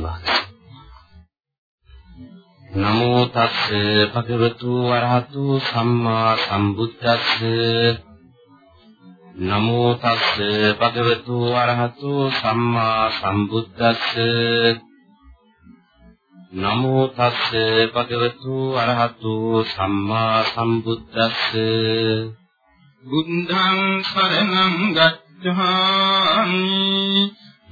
වහන්සේ නමෝ තස්ස භගවතු වරහතු සම්මා සම්බුද්දස්ස. නමෝ තස්ස භගවතු වරහතු සම්මා සම්බුද්දස්ස. නමෝ තස්ස භගවතු අරහතු සම්මා සම්බුද්දස්ස. බුද්ධං සරණං ගච්ඡාමි.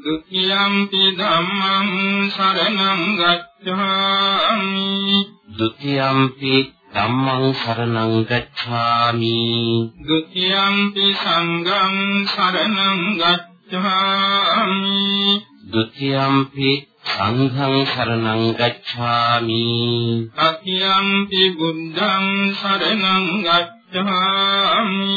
ဒ ුතියම්පි ධම්මං සරණං ගච්ඡාමි ဒ ුතියම්පි ධම්මං සරණං ගච්ඡාමි ဒ ුතියම්පි සංඝං සරණං ගච්ඡාමි ဒ ුතියම්පි සංඝං සරණං ගච්ඡාමි තතියම්පි බුද්ධං සරණං ගච්ඡාමි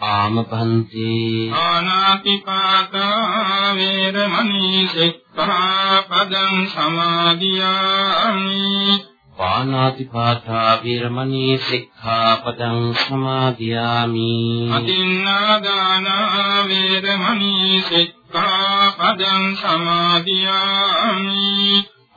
ආමපන්ති. ආනාතිපාතා වේරමණී සික්ඛාපදං සමාදියාමි. පානාතිපාතා වීරමණී සික්ඛාපදං සමාදියාමි. අතින්නාදානා වේරමණී සික්ඛාපදං සමාදියාමි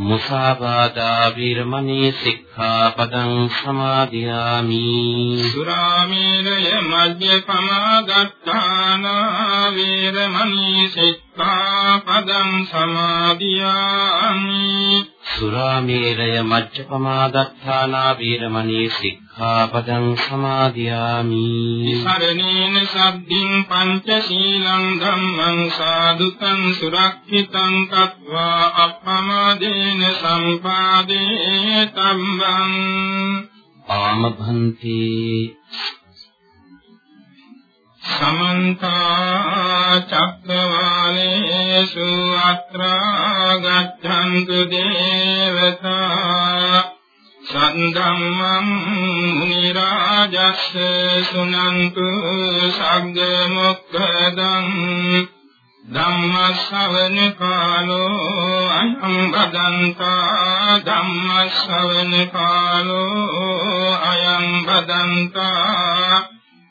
මුසාවාදා වීරමණී සික්ඛාපදං සමාදියාමි। සුරාමේරය මජ්ජපමාදත්තානා වේරමණී සික්ඛාපදං සමාදියාමි। සුරාමේරය මජ්ජපමාදත්තානා වීරමණී සික්ඛාපදං සමාදියාමි. සරණේන සබ්බින් පංචශීලං ධම්මං සාදුකං සුරක්ෂිතං කତ୍වා අප්පමාදේන සම්පාදේ තම්බං. ආමභන්ති සමන්ත චක්කවාලේසු අත්‍රා ගච්ඡන්තු දේවතා සන්ධම්මං මුනි රාජස්ස සුනන්තු සග්ග මොක්ඛදං ධම්ම ශ්‍රවණ කාලෝ අයං බදන්තා ධම්ම ශ්‍රවණ කාලෝ අයං බදන්තා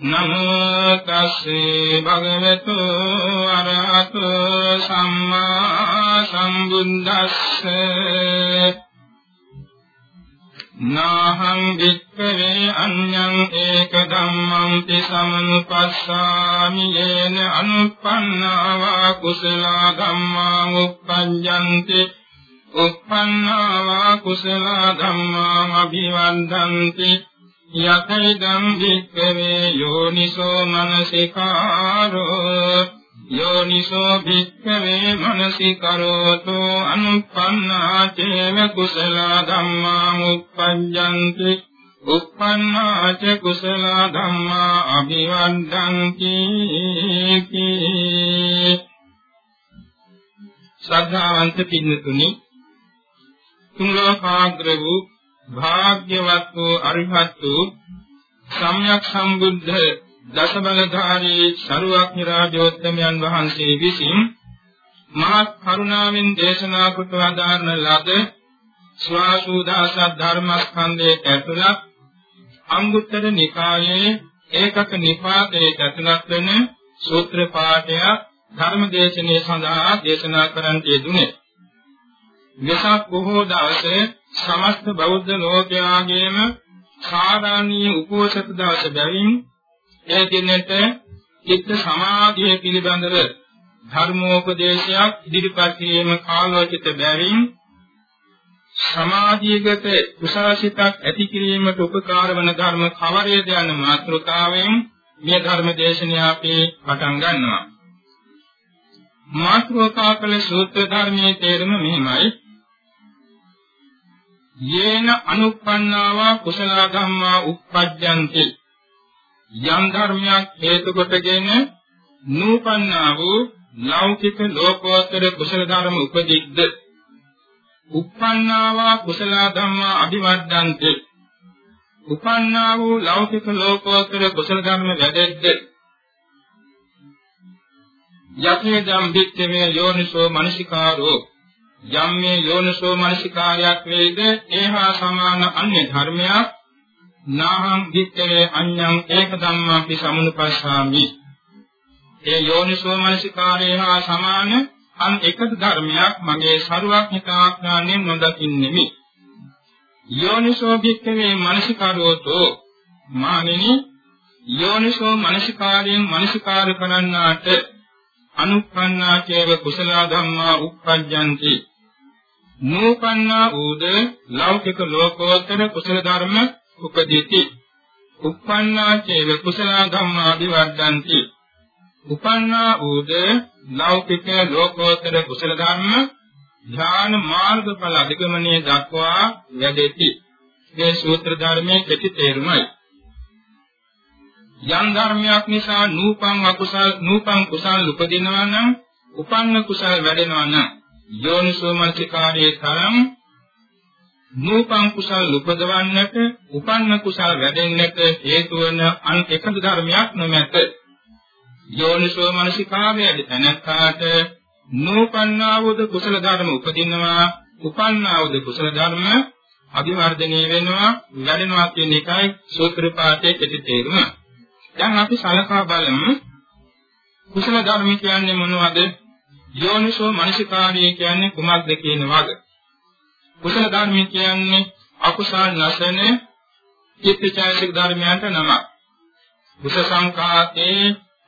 නමෝ තස්සේ භගවතු වරහතෝ සම්මා සම්බුද්දස්ස නාහං වික්ඛවේ අඤ්ඤං ඒක ධම්මං තිසමනුපස්සාමි යේන අනුප්පන්නාවා කුසල ධම්මා උප්පඤ්ඤන්ති උප්පන්නාවා කුසල ධම්මා අභිවන්දන්ති යතයිදම් වික්ඛවේ යෝනිසෝ මනසිකාරෝ යෝනිසෝ භික්ඛවේ මනසි කරෝතෝ අනුප්පන්නා චේව කුසල ධම්මා උප්පඤ්ඤන්ති උප්පන්නා ච කුසල ධම්මා අභිවද්දන්ති ශ්‍රද්ධාවන්ත පින්නතුනි තුන් ලෝකාග්‍ර වූ භාග්‍යවත් වූ අරිහත් වූ සම්්‍යක් සම්බුද්ධ දසබලධාරී සරුවක්නි රාජෝත්තමයන් වහන්සේ විසින් මහත් කරුණාවෙන් දේශනා කොට වදාරන ලද ස්වාසුදාස ධර්මස්කන්ධයේ ඇතුළත් අංගුත්තර නිකායේ ඒකක නිපාතයේ ඇතුළත් වෙන සූත්‍ර පාඨය ධර්මදේශනයේ සඳහා දේශනා කරන්න යෙදුනේ. වෙසක් බොහෝ දවසේ සමස්ත බෞද්ධ ලෝකයාගේම සාධාරණීය උපෝසත දවස බැවින් ඒ දිනට චිත්ත සමාධිය පිළිබඳව ධර්මෝපදේශයක් ඉදිරිපත් කිරීම කාලෝචිත බැවින් සමාධියගත කුසලසිතක් ඇති කිරීමට උපකාර වන ධර්ම කවරේද යන මාතෘකාවෙන් මේ ධර්ම දේශනය අපි පටන් ගන්නවා. මාතෘකා කළ සූත්‍ර ධර්මයේ තේරුම මෙහිමයි. යේන අනුප්පන්නාවා කුසල ධම්මා උප්පජ්ජಂತಿ. යම් ධර්මයක් හේතු කොටගෙන නූපන්නා වූ ලෞකික ලෝකෝත්තර කුසල ධර්ම උපදිද්ද? උප්පන්නාවා කුසල ධම්මා අභිවර්ධන්ති උපන්නා වූ ලෞකික ලෝකෝත්තර කුසල ධර්ම වැඩෙද්ද? යතේ ධම් විච්ඡේ යෝනිසෝ මනසිකාරෝ. යම් මේ යෝනිසෝ මනසිකාරයක් වේද ඒහා සමාන අන්‍ය ධර්මයක්. නාහං විත්තේ අඤ්ඤං ඒක ධම්මාපි සමුනුපස්සාමි. ඒ යෝනිසෝ මනසිකාරේ හා සමාන අන් එකද ධර්මයක් මගේ සරුවක්නිකාඥාණයෙන් නොදකින්නෙමි. යෝනිසෝ භික්ඛවේ මනසිකාරෝතෝ මානෙනි. යෝනිසෝ මනසිකාරයෙන් මනසිකාර කරන්නාට අනුප්පන්නා චේව කුසල ධම්මා උප්පජ්ජಂತಿ. නූපන්නා ඌද ලෞකික ලෝකෝත්තර කුසල ධර්ම උපදීති. උප්පන්නා චේව කුසල ධම්මා විවර්ධಂತಿ. උපන්නා ඌද ලෞකික ලෝකෝත්තර කුසල ධර්ම ඥාන මාර්ගඵල අධිගමනයේ දක්වා වැඩෙති. මේ සූත්‍ර ධර්මයේ කෙටි තේරුමයි. යම් ධර්මයක් නිසා නූපං අකුසල් නූපං කුසල් උපදිනවා නම් උපන්න කුසල් වැඩෙනවා නම් යෝනිසෝ මනසිකාරයේ තරම් නූපං කුසල් උපදවන්නට උපන්න කුසල් වැඩෙන්නට හේතු වන අන් එකද ධර්මයක් නොමැත යෝනිසෝ මනසිකාරයේ තනකාට නූපන්නාවද කුසල ධර්ම උපදිනවා උපන්නාවද කුසල ධර්ම අභිවර්ධනය වෙනවා වැඩෙනවා කියන එකයි සූත්‍ර පාඨයේ කෙටි තේරුම. දැන් අපි සලකා බලමු කුසල ධර්ම කියන්නේ මොනවද? යෝනිසෝ මනසිකාරය කියන්නේ කුමක්ද කියන වග. කුසල ධර්ම කියන්නේ අකුසල් නැසන චිත්තචෛතසික ධර්මයන්ට නමක්. කුස සංඛාතේ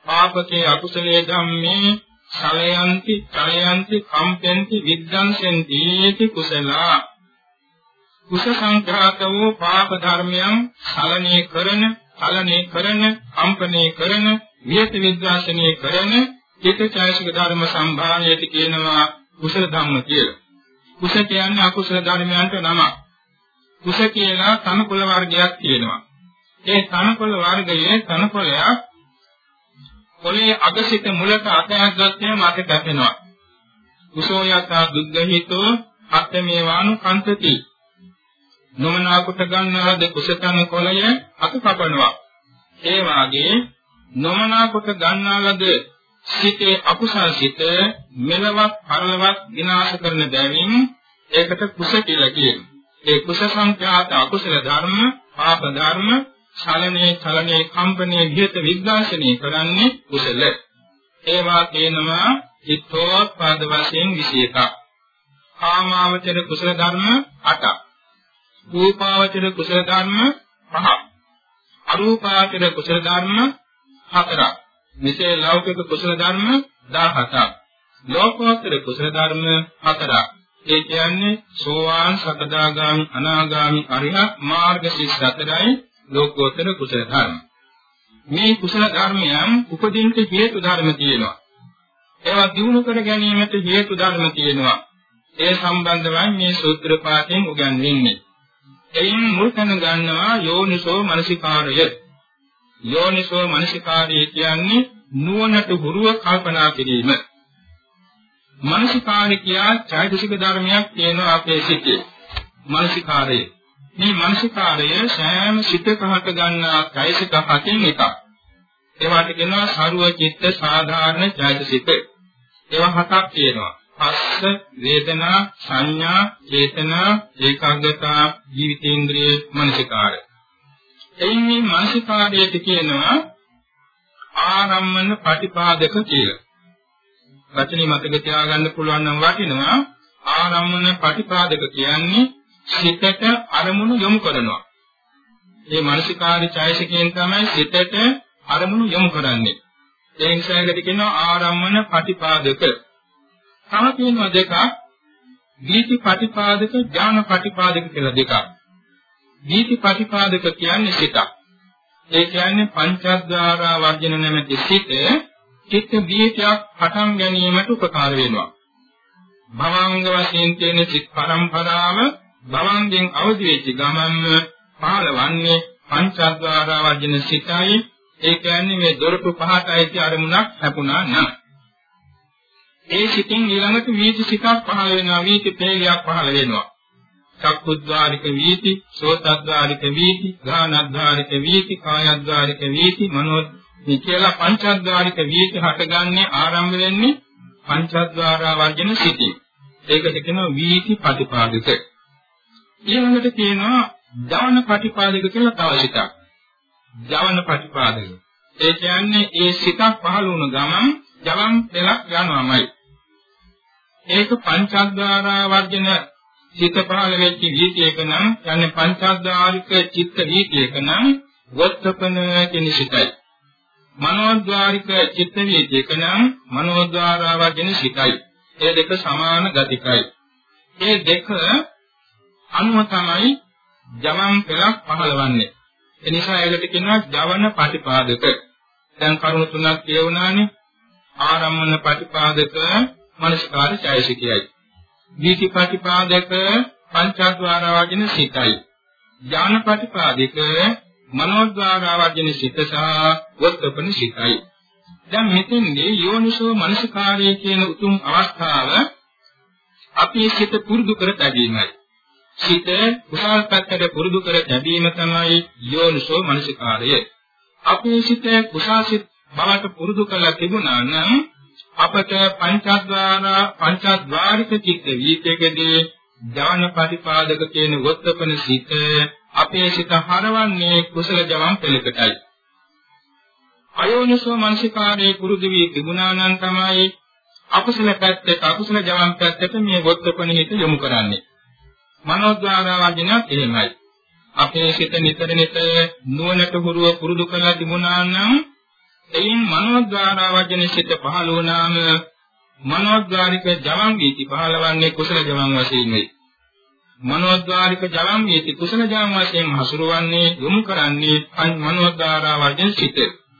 පාපකේ අකුසලයේ ධම්මේ සලයන්ති චලයන්ති කම්පෙන්ති විද්දංසෙන්ති इति කුසලා කුස සංඛාත වූ පාප ධර්මයන් සලනේ කරන චලනේ කරන කම්පනේ කරන විහෙත විද්වාසනයේ කරන චිත්තචෛතසික ධර්ම සම්භාවයට කියනවා කුසල ධම්ම කියලා. කුස කියන්නේ අකුසල ධර්මයන්ට නමක්. කුස කියලා තනකොළ වර්ගයක් තියෙනවා. ඒ තනකොළ වර්ගයේ තනකොළයක් කොළේ අගසිත මුලට අතයක් ගත්තම මත කැපෙනවා. කුසෝ යතා දුග්ගහිතෝ අත්තමේ වානු කන්තති. නොමනා කොට ගන්නාද කුසතන කොළය අත කපනවා. ඒ වාගේ නොමනා කොට ගන්නාලද සිතේ අකුසල් සිත මෙලවක් පරලවක් විනාශ කරන බැවින් ඒකට කුස කියලා කියනවා. ඒ කුස සංඛ්‍යාත අකුසල ධර්ම, පාප ධර්ම, ඡලනේ, චලනේ, කම්පනේ, විහෙත විද්වාසනේ කරන්නේ කුසල. ඒවා කියනවා චිත්තෝත්පාද වශයෙන් 21ක්. කාමාවචර කුසල ධර්ම 8ක්. රූපාවචර කුසල ධර්ම පහක්. අරූපාවචර කුසල ධර්ම හතරක්. මෙසේ ලෞකික කුසල ධර්ම 17ක්. ලෝකෝත්තර කුසල ධර්ම හතරක්. ඒ කියන්නේ සෝවාන් සකදාගාමි අනාගාමි අරිහත් මාර්ග සිස් හතරයි ලෝකෝත්තර කුසල ධර්ම. මේ කුසල ධර්මයන් උපදින්න හේතු ධර්ම තියෙනවා. ඒවා දිනු කර ගැනීමට හේතු ධර්ම තියෙනවා. ඒ සම්බන්ධවයි මේ සූත්‍ර පාඨයෙන් උගන්වන්නේ. එයින් මුල් තැන ගන්නවා යෝනිසෝ මනසිකාරය. යෝනිසෝ මනසිකාරය කියන්නේ නුවණට හුරුව කල්පනා කිරීම. මනසිකාරය කියා චෛතසික ධර්මයක් තියෙනවා අපේ සිතේ. මනසිකාරය. මේ මනසිකාරය සෑම සිතක හට ගන්නා චෛතසික හතින් එකක්. ඒවට කියනවා සරුව චිත්ත සාධාරණ චෛතසික. ඒවා හතක් තියෙනවා. පස්ස වේදනා සංඥා චේතනා ඒකාග්‍රතා ජීවිතේන්ද්‍රිය මනසිකාරය. එයින් මේ මනසිකාරයට කියනවා ආරම්මන පටිපාදක කියලා. වචනේ මතක තියාගන්න පුළුවන් නම් වටිනවා ආරම්මන පටිපාදක කියන්නේ සිතට අරමුණු යොමු කරනවා. මේ මානසිකාරී ඡායසිකයෙන් තමයි සිතට අරමුණු යොමු කරන්නේ. ඒ නිසා ඒකට කියනවා ආරම්මන පටිපාදක. තව තියෙනවා දෙකක් දීති පටිපාදක ඥාන පටිපාදක කියලා දෙකක්. දීති පටිපාදක කියන්නේ සිතක්. ඒ කියන්නේ පංචද්වාරා වර්ජන නැමැති සිත චිත්ත දීතියක් පටන් ගැනීමට උපකාර වෙනවා. භවංග වශයෙන් තියෙන චිත් පරම්පරාව භවංගෙන් අවදි වෙච්ච ගමන්ම පහළවන්නේ පංචද්වාරා වර්ජන සිතයි. ඒ කියන්නේ මේ දොරටු පහට ඇති අරමුණක් ලැබුණා නම් ඒ සිතින් ඊළඟට වීති සිතක් පහළ වෙනවා වීති පේලියක් පහළ වෙනවා. චක්කුද්්වාරික වීති සෝතද්්වාරික වීති ගානද්්වාරික වීති කායද්්වාරික වීති මනෝ මේ කියලා පංචද්්වාරික වීති හටගන්නේ ආරම්භ වෙන්නේ පංචද්්වාරා වර්ජන සිතින්. ඒකට කියනවා වීති ප්‍රතිපාදිත. ඊළඟට කියනවා ජවන ප්‍රතිපාදික කියලා තව සිතක්. ජවන ප්‍රතිපාදික. ඒ කියන්නේ ඒ සිතක් පහළ වුණ ගමන් ජවන් දෙලක් යනවාමයි. ඒක පංචද්වාරා වර්ජන චිත්ත පහළ වෙච්ච වීතියක නම් යන්නේ පංචද්වාරික චිත්ත වීතියක නම් වත්තපන කියන සිතයි. මනෝද්වාරික චිත්ත වීතියක නම් මනෝද්වාරා වර්ජන සිතයි. ඒ දෙක සමාන ගතිකයි. ඒ දෙක අනුව තමයි ජවන් පෙරක් පහළවන්නේ. ඒ නිසා ඒකට කියනවා ජවන පටිපාදක. දැන් කරුණු තුනක් කියවුණානේ. ආරම්මන පටිපාදක මනස්කාර ඡයසිකයයි. දීතිපටිපාදක පංචද්වාරා වදින සිතයි. ඥානපටිපාදික මනෝද්වාරා වදින සිත සහ වොත්තපන සිතයි. දැන් මෙතෙන්දී යෝනිසෝ මනසිකාරය කියන උතුම් අවස්ථාව අපේ සිත පුරුදු කර ගැනීමයි. සිත කුසල් පැත්තට පුරුදු කර ගැනීම තමයි යෝනිසෝ මනසිකාරය. අපේ සිත කුසාසිත බවට පුරුදු කරලා තිබුණා නම් අපට පංචද්වාර පංචද්වාරික චිත්ත වීතකදී ඥාන ප්‍රතිපාදක කියන වොත්තපන සිත අපේ සිත හරවන්නේ කුසල ජවම් පෙළකටයි අයෝනිසෝ මනසිකාරයේ පුරුදු වී තිබුණා නම් තමයි අකුසල පැත්තට අකුසල ජවම් පැත්තට මේ වොත්තපන හිත යොමු කරන්නේ. මනෝද්වාරා වදිනත් එහෙමයි. අපේ සිත නිතර නිතර නුවණට හුරුව පුරුදු කරලා තිබුණා නම් එයින් මනෝද්වාරා වජන සිත පහළ වුණාම මනෝද්වාරික ජවම් වීති පහළවන්නේ කුසල ජවම් වශයෙන් වෙයි. මනෝද්වාරික ජවම් වීති කුසල ජවම් වශයෙන් හසුරවන්නේ යොමු කරන්නේ මනෝද්වාරා වජන සිත.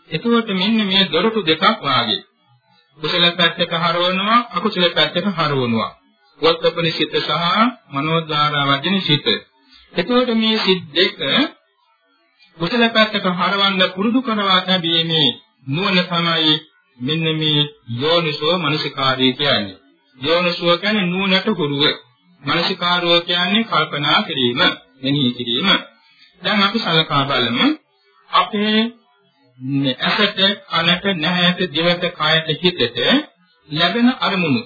එතකොට මෙන්න මේ දොරටු දෙකක් වාගේ. කුසල පැත්තක හරවනවා අකුසල පැත්තක හරවනවා. වත්තපනි සිත සහ මනෝද්වාරා වජන සිත. එතකොට මේ සිත් දෙක කුසල පැත්තක හරවන්න පුරුදු කරවා තැබීමේ නුවණ තමයි මෙන්න මේ යෝනිසෝ මනසිකාරී කියන්නේ. යෝනිසෝ කියන්නේ නුවණට හුරුව. මනසිකාරෝ කියන්නේ කල්පනා කිරීම, මෙනෙහි කිරීම. දැන් අපි සලකා බලමු අපේ ඇසට, කනට, නැහැට, දිවට, කයට, හිතට ලැබෙන අරමුණු.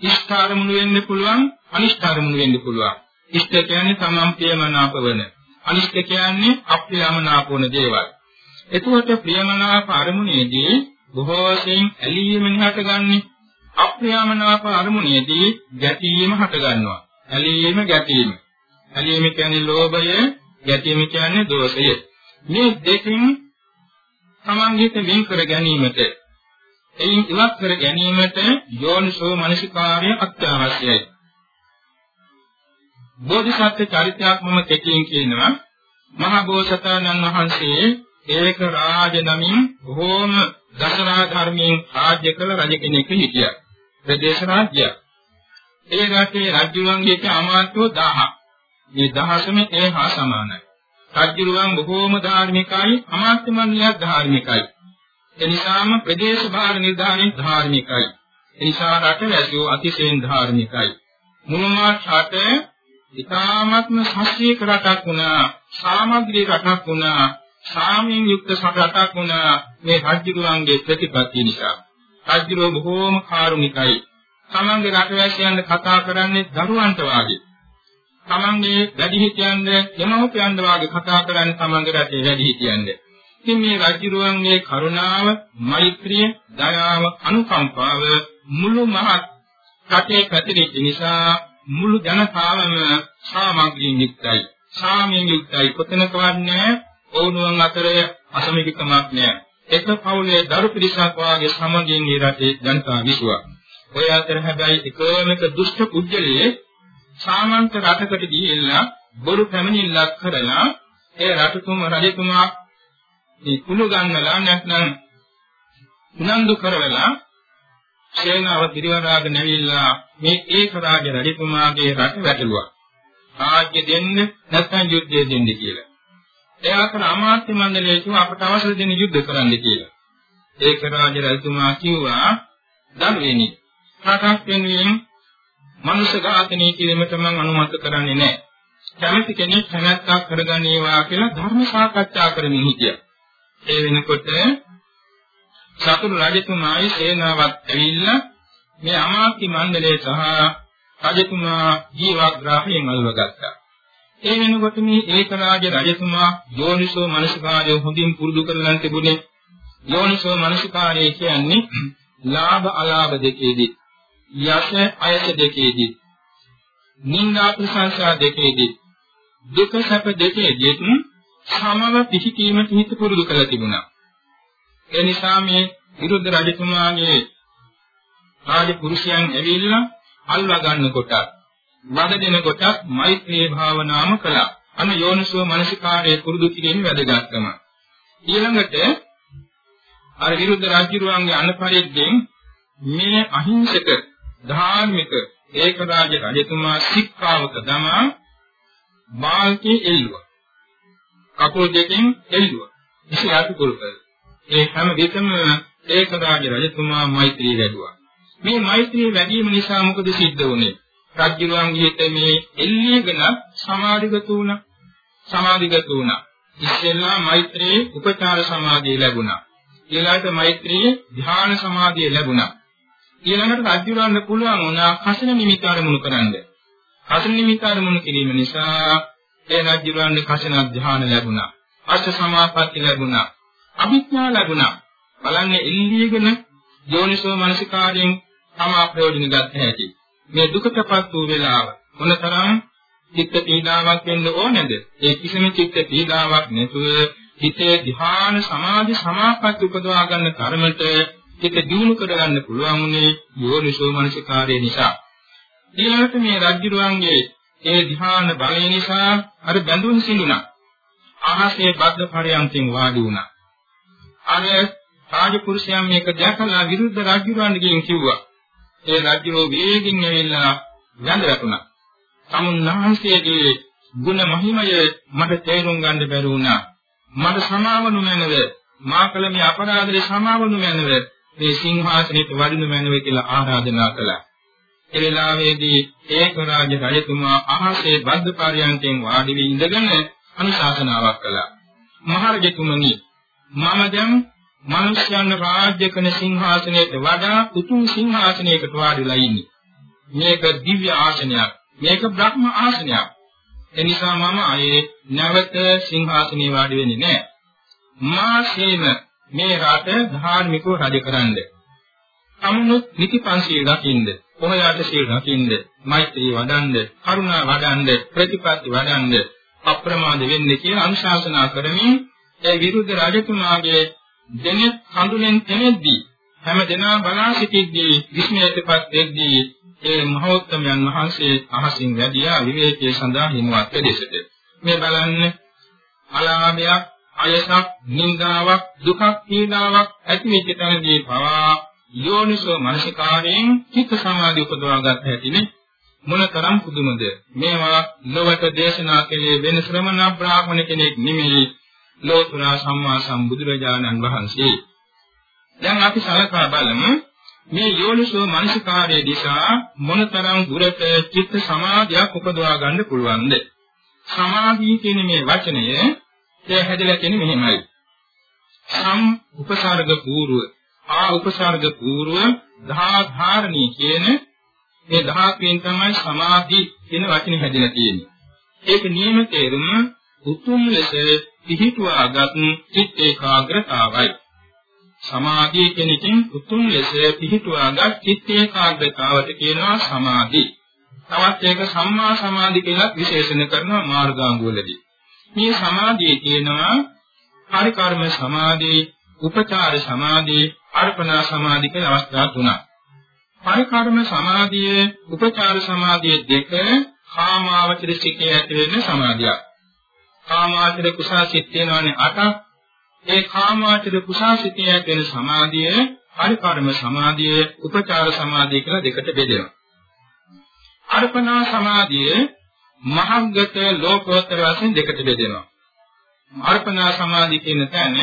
ඉෂ්ඨ අරමුණු වෙන්න පුළුවන්, අනිෂ්ඨ අරමුණු වෙන්න පුළුවන්. ඉෂ්ඨ කියන්නේ තමන් ප්‍රියමනාප වන. අනිෂ්ඨ කියන්නේ අප්‍රියමනාප වන දේවල්. එතකොට ප්‍රියමනාප අරමුණේදී බොහෝ වශයෙන් ඇලීමෙන් හටගන්නේ අප්‍රියමනාප අරමුණේදී ගැටීම හටගන්නවා. ඇලීම ගැටීම. ඇලීම කියන්නේ ලෝභය, ගැටීම කියන්නේ දෝෂය. මේ දෙකෙන් තමන් හිත වෙන් කර ගැනීමට එයින් ඉවත් කර ගැනීමට යෝනිසෝ මනසිකාර්ය අත්‍යවශ්‍යයි. බෝධිසත්ව චරිතයක් මම කෙටියෙන් කියනවා. මහා බෝසතාණන් වහන්සේ ඒක රාජ නමින් බොහෝම දසරා ධර්මයෙන් රාජ්‍ය කළ රජ කෙනෙක් හිටියා. ප්‍රදේශ රාජ්‍යයක්. ඒ රටේ රජුවන්ගේ අමාත්‍යෝ 1000. මේ දහසම ඒ හා සමානයි. රජුරුවන් බොහෝම ධාර්මිකයි, අමාත්‍ය මණ්ඩලයක් ධාර්මිකයි. එනිසාම ප්‍රදේශ භාර නිර්ධාරණය ධාර්මිකයි. එනිසා රටවැසියෝ අතිශයින් ධාර්මිකයි. මුළුමහත් රට ඊ타ත්ම ශාස්ත්‍රීය රටක් වුණා, සාමග්‍රී රටක් වුණා, සාමයෙන් යුක්ත රටක් වුණා මේ රජුරුවන්ගේ ප්‍රතිපත්ති නිසා. රජුරුව බොහෝම කාරුණිකයි. තමන්ගේ රටවැසියන්ට කතා කරන්නේ දරුවන්ට වාගේ. තමන්ගේ වැඩිහිටියන්ද දෙමව්පියන්ද වාගේ කතා කරන්නේ තමන්ගේ රටේ වැඩිහිටියන්ද. ඉතින් මේ රජුරුවන්ගේ කරුණාව, මෛත්‍රිය, දයාව, අනුකම්පාව මුළු මහත් රටේ පැතිරිච්ච නිසා මුළු ජනතාවම සාමග්‍රියෙන් යුක්තයි. සාමයෙන් යුක්තයි. කොතනකවත් නැහැ. ඔවුනුන් අතර අසමිකකමක් නැහැ. එක පවුලේ දරු පිරිසක් වාගේ සමගින් මේ රටේ ජනතාව විසුවා. ඔය අතර හැබැයි එකම එක දුෂ්ට කුජලයේ සාමන්ත රටකට ගිහිල්ලා බොරු පැමිණිල්ලක් කරලා ඒ රටතුම රජතුමා මේ කුණු ගන්නලා නැත්නම් උනන්දු කරවලා සේනාව පිරිවරාගෙන ඇවිල්ලා මේ ඒක රාජ රජතුමාගේ රට වැටලුවා. රාජ්‍ය දෙන්න නැත්නම් යුද්ධය දෙන්න කියලා. ඒ අතර අමාත්‍ය මණ්ඩලය කිව්වා අපට අවශ්‍ය දෙන යුද්ධ කරන්න කියලා. ඒක රාජ රජතුමා කිව්වා දරුවෙනි රටක් වෙනුවෙන් මනුෂ්‍ය ඝාතනය කිරීමට මම අනුමත කරන්නේ නැහැ. කැමති කෙනෙක් කැමැත්තක් කරගන්නේවා කියලා ධර්ම සාකච්ඡා කරමින් හිටියා. ඒ වෙනකොට සතුරු රජතුමායි සේනාවත් ඇවිල්ලා මේ අමාත්‍ය මණ්ඩලය සහ රජතුමා ජීවග්‍රාහයෙන් අල්වගත්තා. ඒ වෙනකොට මේ ඒකරාජ රජතුමා යෝනිසෝ මනසිකාරය හොඳින් පුරුදු කරගෙන තිබුණේ යෝනිසෝ මනසිකාරය කියන්නේ ලාභ අලාභ දෙකේදී යස අයස දෙකේදී නින්දා ප්‍රශංසා දෙකේදී දුක සැප දෙකේදී සමව පිහිටීමට හිත පුරුදු කරලා තිබුණා. ඒ නිසා මේ විරුද්ධ රජතුමාගේ රාජ පුරුෂයන් ඇවිල්ලා අල්වා ගන්නකොට වද දෙනකොට මෛත්‍රී භාවනාම කළා. අන යෝනිසෝ මනසිකාරයේ පුරුදු කිරීම වැදගත්කම. ඊළඟට අර විරුද්ධ රාජ්‍යරුවන්ගේ අනපරිද්දෙන් මේ අහිංසක ධාර්මික ඒකරාජ රජතුමා සික්කාවක දමා මාල්කේ එල්ලුවා. කකුල් දෙකෙන් එල්ලුවා. ඉසියාතු කුල් කළා. ඒ හැම විටම ඒකරාජ රජතුමා මෛත්‍රී වැඩුවා. මේ මෛත්‍රී වැඩිම නිසා මොකද සිද්ධ වුනේ? රජුරුවන්ගේට මේ එල්ලීගෙන සමාධිගත වුණා. සමාධිගත වුණා. ඉස්සෙල්ලා මෛත්‍රී උපචාර සමාධිය ලැබුණා. ඊළඟට මෛත්‍රී ධ්‍යාන සමාධිය ලැබුණා. ඊළඟට රජුරවන්න පුළුවන් වුණා කසින නිමිති අරමුණු කරන්න. කසින නිමිති අරමුණු කිරීම නිසා ඒ රජුරවන්න කසින ධ්‍යාන ලැබුණා. අෂ්ඨ සමාපatti ලැබුණා. අභිඥා ලැබුණා. බලන්නේ එල්ලීගෙන යෝනිසෝ මනසිකාරයෙන් තමා ප්‍රයෝජන ගන්න හැටි. මේ දුකටපත් වූ වෙලාව මොනතරම් චිත්ත පීඩාවක් වෙන්න ඕනේද? ඒ කිසිම චිත්ත පීඩාවක් නැතුව හිතේ ධ්‍යාන සමාධි සමාපatti උපදවා ගන්න තරමට හිත දියුණු කරගන්න පුළුවන් උනේ යෝනිසෝ මනසිකාරය නිසා. ඊළඟට මේ රජ්ජුරුවන්ගේ ඒ ධ්‍යාන බලය නිසා අර බඳුන් සිඳුණා. ආහසේ බද්ධ පරයන්තෙන් වාඩි වුණා. අර රාජපුරුෂයන් මේක දැකලා විරුද්ධ රජුරවන්ගෙන් කිව්වා. ඒ රජුරෝ වේගින් ඇවිල්ලා වැඳ වැටුණා. සමුන්නාංශයේගේ ගුණ මහිමය මට තේරුම් ගන්න බැරි වුණා. මට සමාවනු මැනව මා කළ මේ අපරාධේ සමාවනු මැනව මේ සිංහාසනෙට වඩිනු මැනව කියලා ආරාධනා කළා. ඒ වෙලාවේදී ඒක රාජ රජතුමා අහසේ බද්ධ පරියන්තෙන් වාඩි වී ඉඳගෙන අනුශාසනාවක් කළා. මහරජතුමනි මම දැන් මිනිස්යන් රාජ්‍ය කරන සිංහාසනයට වඩා උතුම් සිංහාසනයකට වාඩිලා ඉන්නේ. මේක දිව්‍ය ආසනයක්. මේක බ්‍රහ්ම ආසනයක්. එනිසා මම අයේ නැවත සිංහාසනේ වාඩි වෙන්නේ නැහැ. මාසේම මේ රට ධාර්මිකව රජ කරන්න. සමුනුත් නිතිපන්සිල් රකින්න. කොහොයාට සීල් රකින්න, මෛත්‍රී වඩන්න, කරුණා වඩන්න, ප්‍රතිපත්ති වඩන්න, අප්‍රමාද වෙන්න කියලා අනුශාසනා කරමින් ඒ විරුද්ධ රජතුමාගේ දෙනෙත් කඳුලෙන් තෙමෙද්දී හැම දෙනා බලා සිටිද්දී විස්මයටපත් වෙද්දී ඒ මහෞත්මයන් වහන්සේ අහසින් වැඩියා විවේකයේ සඳහා හිමුවත් දෙසට මේ බලන්න අලාභයක් අයසක් නින්දාවක් දුකක් පීඩාවක් ඇති වෙච්ච තැනදී පවා යෝනිසෝ මනසිකාරයෙන් චිත්ත සමාධි උපදවාගත් හැටිනේ මොනතරම් පුදුමද. මේවා ලොවට දේශනා කළේ වෙන ශ්‍රමණ බ්‍රාහ්මණ කෙනෙක් නෙමෙයි. ලෝතුරා සම්මා සම්බුදුරජාණන් වහන්සේ. දැන් අපි සලකා බලමු මේ යෝනිසෝ මනසිකාරයේ දිශා මොනතරම් දුරට චිත්ත සමාධියක් උපදවා ගන්න පුළුවන්ද? සමාධිය කියන මේ වචනය ඒ හැදලා තියෙන්නේ මෙහෙමයි. සම් උපසර්ග පූර්ව ආ උපසර්ග පූර්ව ධාධාරණී කියන මේ ධාතුවෙන් තමයි සමාධි කියන වචනේ හැදලා තියෙන්නේ. ඒක නියම තේරුම උතුම් ලෙස පිහිටුවාගත් චිත්ත ඒකාග්‍රතාවයි. සමාධිය කෙනකින් උතුම් ලෙස පිහිටුවාගත් චිත්ත ඒකාග්‍රතාවට කියනවා සමාධි. තවත් ඒක සම්මා සමාධි කියලා විශේෂණ කරනවා මාර්ගාංගවලදී. මේ සමාධිය කියනවා පරිකර්ම සමාධි, උපචාර සමාධි, අර්පණා සමාධි කියලා අවස්ථා තුනක්. පරිකර්ම සමාධිය, උපචාර සමාධිය දෙක කාමාවචර සිතේ ඇති වෙන සමාධියක්. කාමාවචර කුසල සිත් වෙනවානේ අටක්. ඒ කාමාවචර කුසල සිතේ ඇති වෙන සමාධිය, පරිකර්ම සමාධිය, උපචාර සමාධිය කියලා දෙකට බෙදෙනවා. අර්පණා සමාධිය මහග්ගත ලෝකෝත්තර වශයෙන් දෙකට බෙදෙනවා. අර්පණා සමාධිය කියන තැන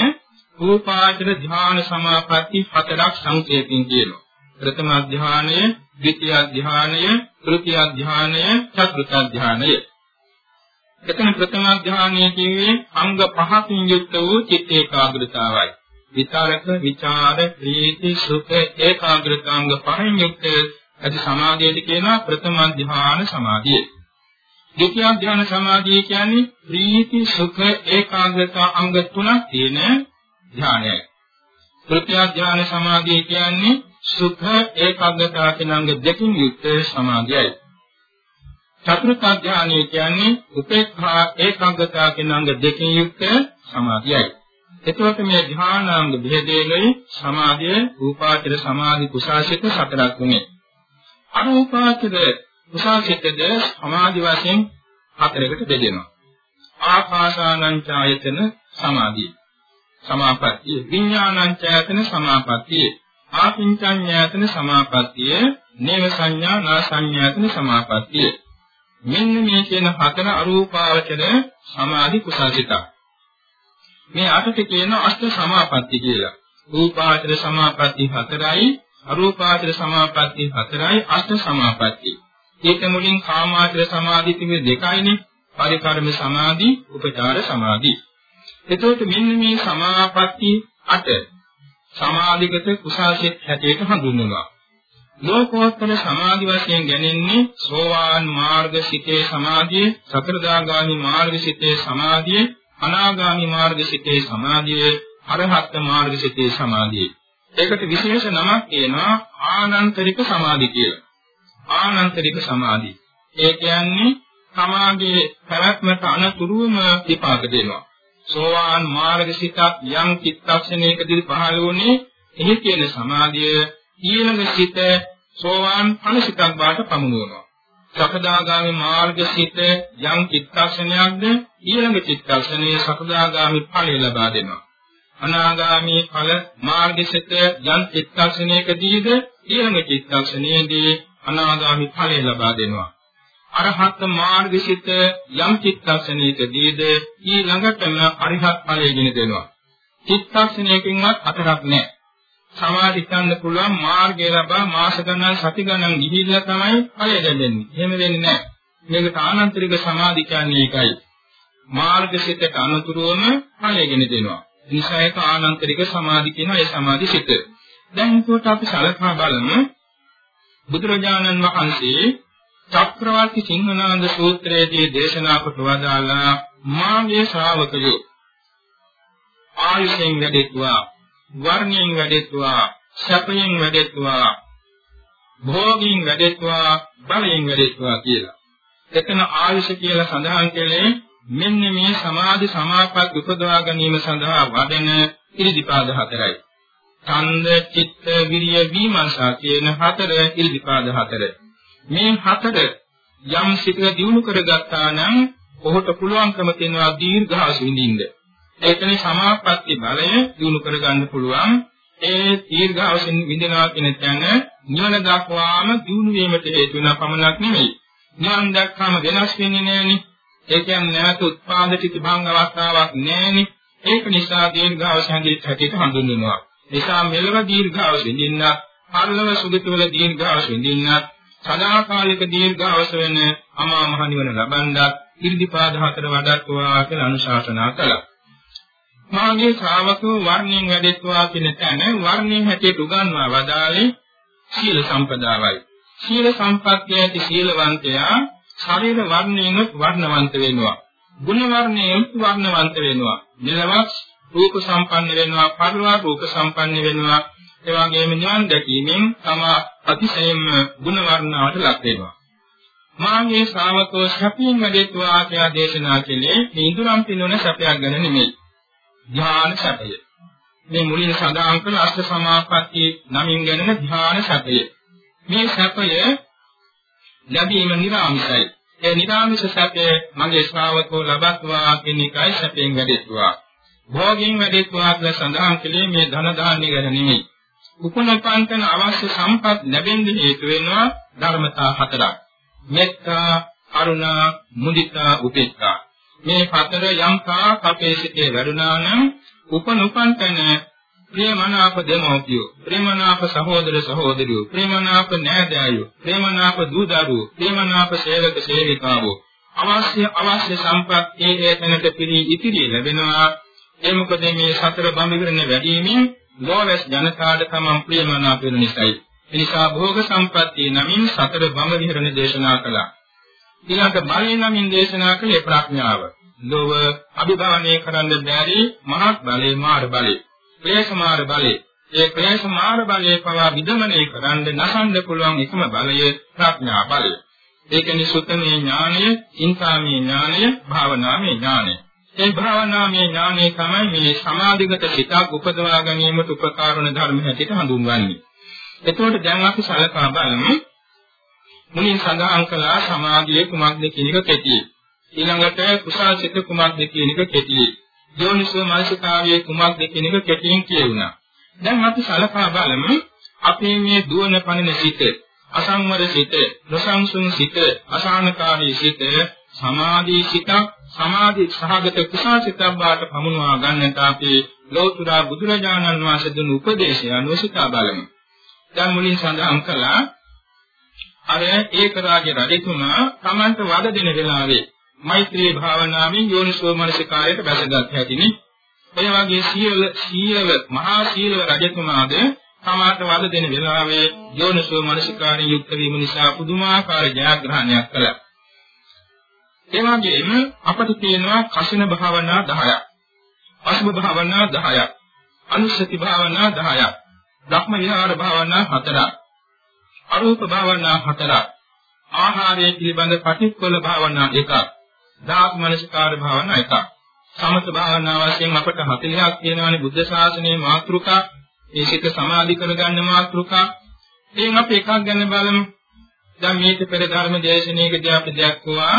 රූපාචර ධ්‍යාන සමාපatti හතරක් සංකේතයෙන් කියනවා. ප්‍රථම ධ්‍යානය, ද්විතිය ධ්‍යානය, තෘතිය ධ්‍යානය, චතුර්ථ ධ්‍යානය. එතන ප්‍රථම ධ්‍යානය කියන්නේ අංග පහකින් යුක්ත වූ චිත්ත ඒකාග්‍රතාවයි. විතරක, විචාර, ප්‍රීති, සුඛ ඒකාග්‍රතාංග පහෙන් යුක්ත ඇති සමාධියද කියනවා ප්‍රථම ධ්‍යාන සමාධිය. ද්විතිය ධ්‍යාන සමාධිය කියන්නේ ප්‍රීති, සුඛ ඒකාග්‍රතා අංග තුනක් තියෙන ධ්‍යානයයි. තෘතිය ධ්‍යාන සමාධිය කියන්නේ සුඛ ඒකාග්‍රතාව කෙනාංග දෙකින් යුක්ත සමාධියයි. චතුර්ථ ධ්‍යානය කියන්නේ උපේක්ඛා ඒකාග්‍රතාව කෙනාංග දෙකින් යුක්ත සමාධියයි. එතකොට මේ ධ්‍යානාංග බෙහෙදෙලයි සමාධිය රූපාචර සමාධි කුසාසිත සතරක් වුනේ. අරූපාචර කුසාසිතද සමාධි වශයෙන් හතරකට බෙදෙනවා. ආකාසානං ඡායතන සමාධිය. සමාපත්තිය විඥානංචයතන සමාපත්තිය ආකින්චඤ්ඤයතන සමාපත්තිය නේව සංඥා නා සංඥායතන සමාපත්තිය මෙන්න මේ කියන හතර අරූපාවචර සමාධි කුසසිත. මේ අටට කියන අෂ්ට සමාපatti කියලා. රූපාවචර සමාපatti හතරයි අරූපාවචර සමාපatti හතරයි අෂ්ට සමාපatti. ඒක මුලින් කාමාවචර සමාධි තිබෙ දෙකයිනේ. පරිකර්ම සමාධි උපචාර සමාධි. එතකොට මෙන්න මේ සමාපatti අට සමාධිගත කුසාසිත හැටියට හඳුන්වනවා. ලෝකෝත්තර සමාධි වශයෙන් ගැනෙන්නේ සෝවාන් මාර්ග සිතේ සමාධිය, සතරදාගාමි මාර්ග සිතේ සමාධිය, අනාගාමි මාර්ග සිතේ සමාධිය, අරහත් මාර්ග සිතේ සමාධිය. ඒකට විශේෂ නමක් කියනවා ආනන්තරික සමාධි කියලා. ආනන්තරික සමාධි. ඒ කියන්නේ සමාධියේ පැවැත්මට අනතුරුවම විපාක දෙනවා. සෝවාන් මාර්ග සිතක් යම් චිත්තක්ෂණයකදී පහළ වුණේ එහි කියන සමාධිය ඊළඟ සිත සෝවාන් ඵල සිතක් බවට පමුණුවනවා. සකදාගාමි මාර්ග සිත යම් චිත්තක්ෂණයක්ද ඊළඟ චිත්තක්ෂණයේ සකදාගාමි ඵලය ලබා දෙනවා. අනාගාමි ඵල මාර්ග සිත යම් චිත්තක්ෂණයකදීද ඊළඟ චිත්තක්ෂණයේදී අනාගාමි ඵලය ලබා දෙනවා. අරහත් මාර්ගසිත යම් චිත්තක්ෂණයකදීද ඊළඟටම අරිහත් ඵලයෙන් දෙනවා. චිත්තක්ෂණයකින්වත් අතරක් නැහැ. සමාධිකන්න පුළුවන් මාර්ගය ලබා මාස ගණන් සති ගණන් ගිහිල්ලා තමයි ඵලය ලැබෙන්නේ. එහෙම වෙන්නේ නැහැ. මේකට ආනන්තරික සමාධි කියන්නේ ඒකයි. මාර්ගසිතට අනුතුරුවම ඵලයෙන් දෙනවා. නිසා ඒක ආනන්තරික සමාධි කියන ඒ සමාධි සිත. දැන් ඒකට අපි සලකා බලමු බුදුරජාණන් වහන්සේ චක්‍රවර්ති සිංහනාන්ද සූත්‍රයේදී දේශනා කොට වදාළා මාගේ ශ්‍රාවකයෝ ආයුෂෙන් වැඩෙත්වා වර්ණයෙන් වැඩෙත්වා සැපයෙන් වැඩෙත්වා භෝගින් වැඩෙත්වා බලයෙන් වැඩෙත්වා කියලා. එතන ආයුෂ කියලා සඳහන් කළේ මෙන්න මේ සමාධි සමාපatti උපදවා ගැනීම සඳහා වඩන ඉරිදිපාද හතරයි. ඡන්ද, චිත්ත, විරිය, විමර්ශා කියන හතර ඉරිදිපාද හතර. මේ හතර යම් සිතක දිනු කරගත්තා නම් ඔහුට පුළුවන්කම තියෙනවා දීර්ඝාස විඳින්න. ඒකනේ සමාපatti බලය දිනු කරගන්න පුළුවන්. ඒ දීර්ඝාසෙන් විඳිනවා කියන තැන නිවන දක්වාම දිනු වීමට හේතු වෙන පමණක් නෙමෙයි. නිවන් දැක්කම වෙනස් වෙන්නේ නැහෙනි. ඒ කියන්නේ නැවත උත්පාදිත භංග අවස්ථාවක් නැහෙනි. ඒක නිසා දීර්ඝාස හැඳින්ට හැටියට හඳුන්වනවා. නිසා මෙලව දීර්ඝාස විඳින්න, පරලොව සුගතිවල දීර්ඝාස විඳින්න, සදාකාලික දීර්ඝාස වෙන අමා මහ නිවන ලබන්නත් ඉර්ධිපාද හතර වඩත්වා කියලා අනුශාසනා කළා. මාගේ ශ්‍රාවකව වර්ණයෙන් වැඩෙත්වා කියන තැන වර්ණයෙන් හැටියට උගන්වා වදාළේ සීල සම්පදායයි. සීල සම්පත්තිය ඇති සීලවන්තයා ශරීර වර්ණයෙන් වර්ණවන්ත වෙනවා. ගුණ වර්ණයෙන් වර්ණවන්ත වෙනවා. නිලවත් රූප සම්පන්න වෙනවා, පරිවා රූප සම්පන්න වෙනවා. ඒ වගේම නිවන් දැකීමෙන් තම අතිශයින්ම ගුණ වර්ණාවට ලක් වෙනවා. මාගේ ශ්‍රාවකෝ සැපින් වැඩෙත්වා කියලා දේශනා කළේ මේ ඉඳුරම් පිනවන සැපයක් ගැන නෙමෙයි. ධ්‍යාන සැපය. මේ මුලින් සඳහන් කළ අෂ්ට සමාපatti නමින් ගැනෙන ධ්‍යාන සැපය. මේ සැපය ලැබීම නිර්ආමිසයි. ඒ නිර්ආමිස සැපය මගේ ශ්‍රාවකෝ ලබත්වා කියන එකයි සැපෙන් වැඩෙත්වා. භෝගින් වැඩෙත්වා කියලා සඳහන් කළේ මේ ධන දාන්‍ය ගැන නෙමෙයි. උපනපන්තන අවශ්‍ය සම්පත් ලැබෙන්න හේතු වෙනවා ධර්මතා හතරක්. මෙත්තා, කරුණා, මුදිතා, උපේක්ඛා. මේ හතර යම් තාක් අපේ සිතේ වැඩුණා නම් උපනුපන්තන ප්‍රේමනාප දෙමෝපියෝ, ප්‍රේමනාප සහෝදර සහෝදරියෝ, ප්‍රේමනාප නෑදෑයෝ, ප්‍රේමනාප දූ දරුවෝ, ප්‍රේමනාප සේවක සේවිකාවෝ අවශ්‍ය අවශ්‍ය සම්පත් ඒ ඒ තැනට පිළි ඉතිරි ලැබෙනවා. ඒ මොකද මේ සතර බඹ වැඩිමින් ලෝවැස් ජනතාවට තමන් ප්‍රියමනාප වෙන නිසායි. එනිසා භෝග සම්පත්තිය නමින් සතර බඹ විහරණ දේශනා කළා. ඊළඟ බලය නමින් දේශනා කළේ ප්‍රඥාව. ලෝව අභිභවනය කරන්න බැරි මහත් බලේ මාර බලේ. ක්ලේශ මාර බලේ. ඒ ක්ලේශ මාර බලේ පවා විදමනය කරන්න නසන්න පුළුවන් එකම බලය ප්‍රඥා බලය. ඒකනි සුතමේ ඥානය, ඉන්සාමේ ඥානය, භාවනාමේ ඥානය. ඒ භාවනාමේ ඥානය තමයි මේ සමාධිගත සිතක් උපදවා ගැනීමට උපකාර වන ධර්ම හැටියට හඳුන්වන්නේ. එතකොට දැන් අපි සලකා බලමු මුලින් සඳහන් කළා සමාධියේ කුමක්ද කියන එක කෙටියි. ඊළඟට කුසල් සිත කුමක්ද කියන එක කෙටියි. යෝනිසෝ මානසිකාර්යයේ කුමක්ද කියන එක කෙටියෙන් කියුණා. දැන් අපි සලකා බලමු අපේ මේ දුවන පණින සිත, අසංවර සිත, නොසංසුන් සිත, අසහනකාරී සිත, සමාධි සිතක් සමාධි සහගත කුසල් සිතක් බවට පමුණවා ගන්නට අපි ලෞතර බුදුරජාණන් වහන්සේ දුන් උපදේශය අනුව සිතා බලමු. දැන් මුලින් සඳහන් කළා අර ඒක රාජ රජතුමා Tamanට වද දෙන වෙලාවේ මෛත්‍රී භාවනාවෙන් යෝනිසෝ මනසිකාරයට බැසගත් හැටිනේ. ඔය වගේ සීල සීලව මහා සීලව රජතුමාද තමාට වද දෙන වෙලාවේ යෝනිසෝ මනසිකාරයෙන් යුක්ත වීම නිසා පුදුමාකාර ජයග්‍රහණයක් කළා. ඒ වගේම අපට තියෙනවා කසින භාවනා 10ක්. අසුභ භාවනා 10ක්. අනුස්සති භාවනා 10ක්. ධම්ම විහාර භාවනා 4ක්. අරූප භාවනා 4ක්. ආහාරයේ පිළිබඳ පටික්කුල භාවනා 1ක්. ධාතු මනසිකාර භාවනා 1ක්. සමත භාවනා වශයෙන් අපට 40ක් තියෙනවානේ බුද්ධ ශාසනයේ මාතෘකා. ඒ සිත සමාධි කරගන්න මාතෘකා. එයින් අපි එකක් ගැන බලමු. දැන් මේක පෙර ධර්ම දේශනාවකදී අපි දැක්වුවා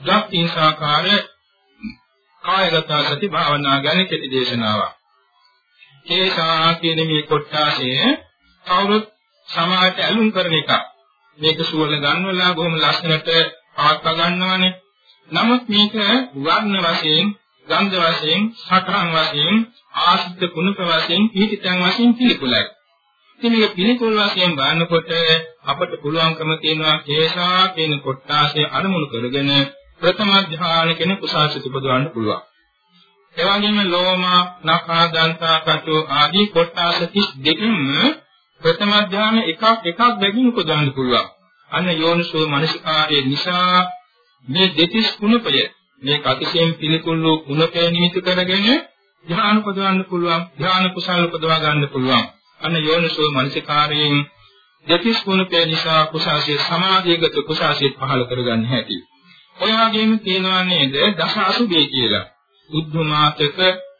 ධක්තිංසාකාර කායගත සති භාවනා ගැන කෙටි දේශනාවක්. කේසා කියන මේ කොටාසේ කවුරුත් සමාජයට ඇලුම් කරන එක. මේක සුවල ගන්නවලා බොහොම ලස්සනට පවත්වා ගන්නවනේ. නමුත් මේක වර්ණ වශයෙන්, ගන්ධ වශයෙන්, සතරන් වශයෙන්, ආශිත කුණක වශයෙන්, පීඨිතන් වශයෙන් පිළිකුලයි. ඉතින් මේක පිළිකුල් වශයෙන් බලනකොට අපට පුළුවන්කම තියෙනවා කේසා කියන කොටාසේ අනුමුණු කරගෙන ප්‍රථම ධ්‍යාන කියන කුසාසිත උපදවන්න පුළුවන්. ඒ වගේම ලෝම, නඛා, දන්තා, කටු ආදී කොටස් 32කින්ම ප්‍රථම ධ්‍යාන එකක් එකක් බැගින් උපදවන්න පුළුවන්. අන්න යෝනිසෝ මනසිකාරයේ නිසා මේ දෙතිස් කුණපය මේ අතිශයින් පිළිකුල් වූ කුණපය නිමිති කරගෙන ධ්‍යාන උපදවන්න පුළුවන්. ධ්‍යාන කුසල උපදවා ගන්න පුළුවන්. අන්න යෝනිසෝ මනසිකාරයෙන් දෙතිස් ගුණපේ නිසා කුසාසිය සමාධියගත කුසාසිය පහළ කරගන්න හැටි. ඔය වගේම තියෙනවා නේද දස අසුභය කියලා. උද්ධමාතක,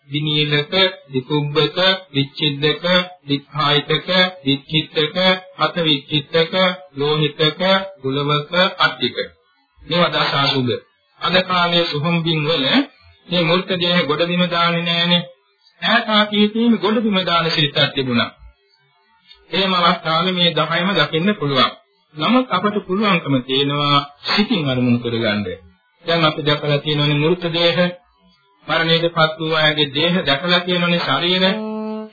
විනීලක, විකුබ්බක, විච්ඡිද්දක, විඛායිතක, විච්ඡිත්තක, අත විච්ඡිත්තක, ලෝහිතක, කුලවක, අට්ටික. මේවා දස අසුභ. අද කාලයේ සුහම් බින් වල මේ මූර්ත දේහ ගොඩබිම දාන්නේ නැහනේ. ඈත ආකීතීන් ගොඩබිම දාන සිරිතක් තිබුණා. එහෙම අවස්ථාවල මේ 10ම දකින්න පුළුවන්. නමුත් අපට පුළුවන්කම තියෙනවා සිතින් අරමුණු කරගන්න. දැන් අපි දැකලා තියෙනවනේ මූර්ත දේහ මරණයටපත් වූ අයගේ දේහ දැකලා තියෙනවනේ ශරීර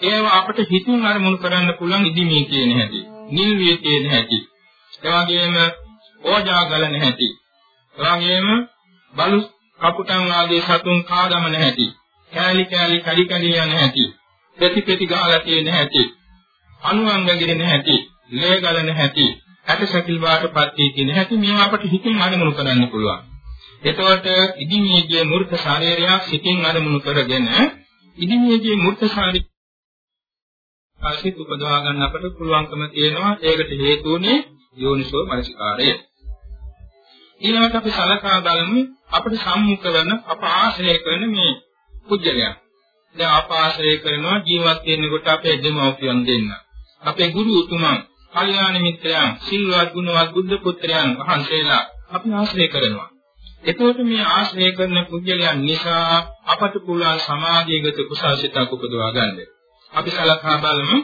ඒවා අපට හිතින් අරමුණු කරන්න පුළුවන් ඉදිමී කියන හැටි. නිල්විය කියන හැටි. එවාගෙම ඕජා ගලන හැටි. එවාගෙම බලු කපුටන් ආදී සතුන් කාගමන හැටි. කෑලි කෑලි කඩි කඩි යන හැටි. පෙති පෙති ගහලා තියෙන හැටි. අනුංග ගිරෙන හැටි. ලේ ගලන හැටි. ඇටසැකිල් වාටපත් වී තියෙන හැටි මේවා අපට හිතින් අරමුණු කරන්න පුළුවන්. එතකොට ඉදිමියගේ මූර්ත ශරීරයක් සිතින් අරමුණු කරගෙන ඉදිමියගේ මූර්ත ශරීරය ආසිත උපදවා ගන්න අපට පුළුවන්කම තියෙනවා. ඒකට හේතුුනේ යෝනිසෝ මනසිකාරය. ඊළඟට අපි සලකා බලමු අපිට සම්මුඛ වෙන අප ආශ්‍රය කරන මේ පුජ්‍යලයන්. දැන් අප ආශ්‍රය කරනවා ජීවත් වෙනකොට අපේ දෙමව්පියන් දෙන්න. අපේ ගුරු උතුමන්, කල්යාණ මිත්‍රයන්, සිල්වත් ගුණවත් බුද්ධ පුත්‍රයන් වහන්සේලා අපි ආශ්‍රය කරනවා. එතකොට මේ ආශ්‍රය කරන පුජ්‍යලයන් නිසා අපට පුළුවන් සමාධියගත කුසල සිතක් උපදවා ගන්න. අපි සලකා බලමු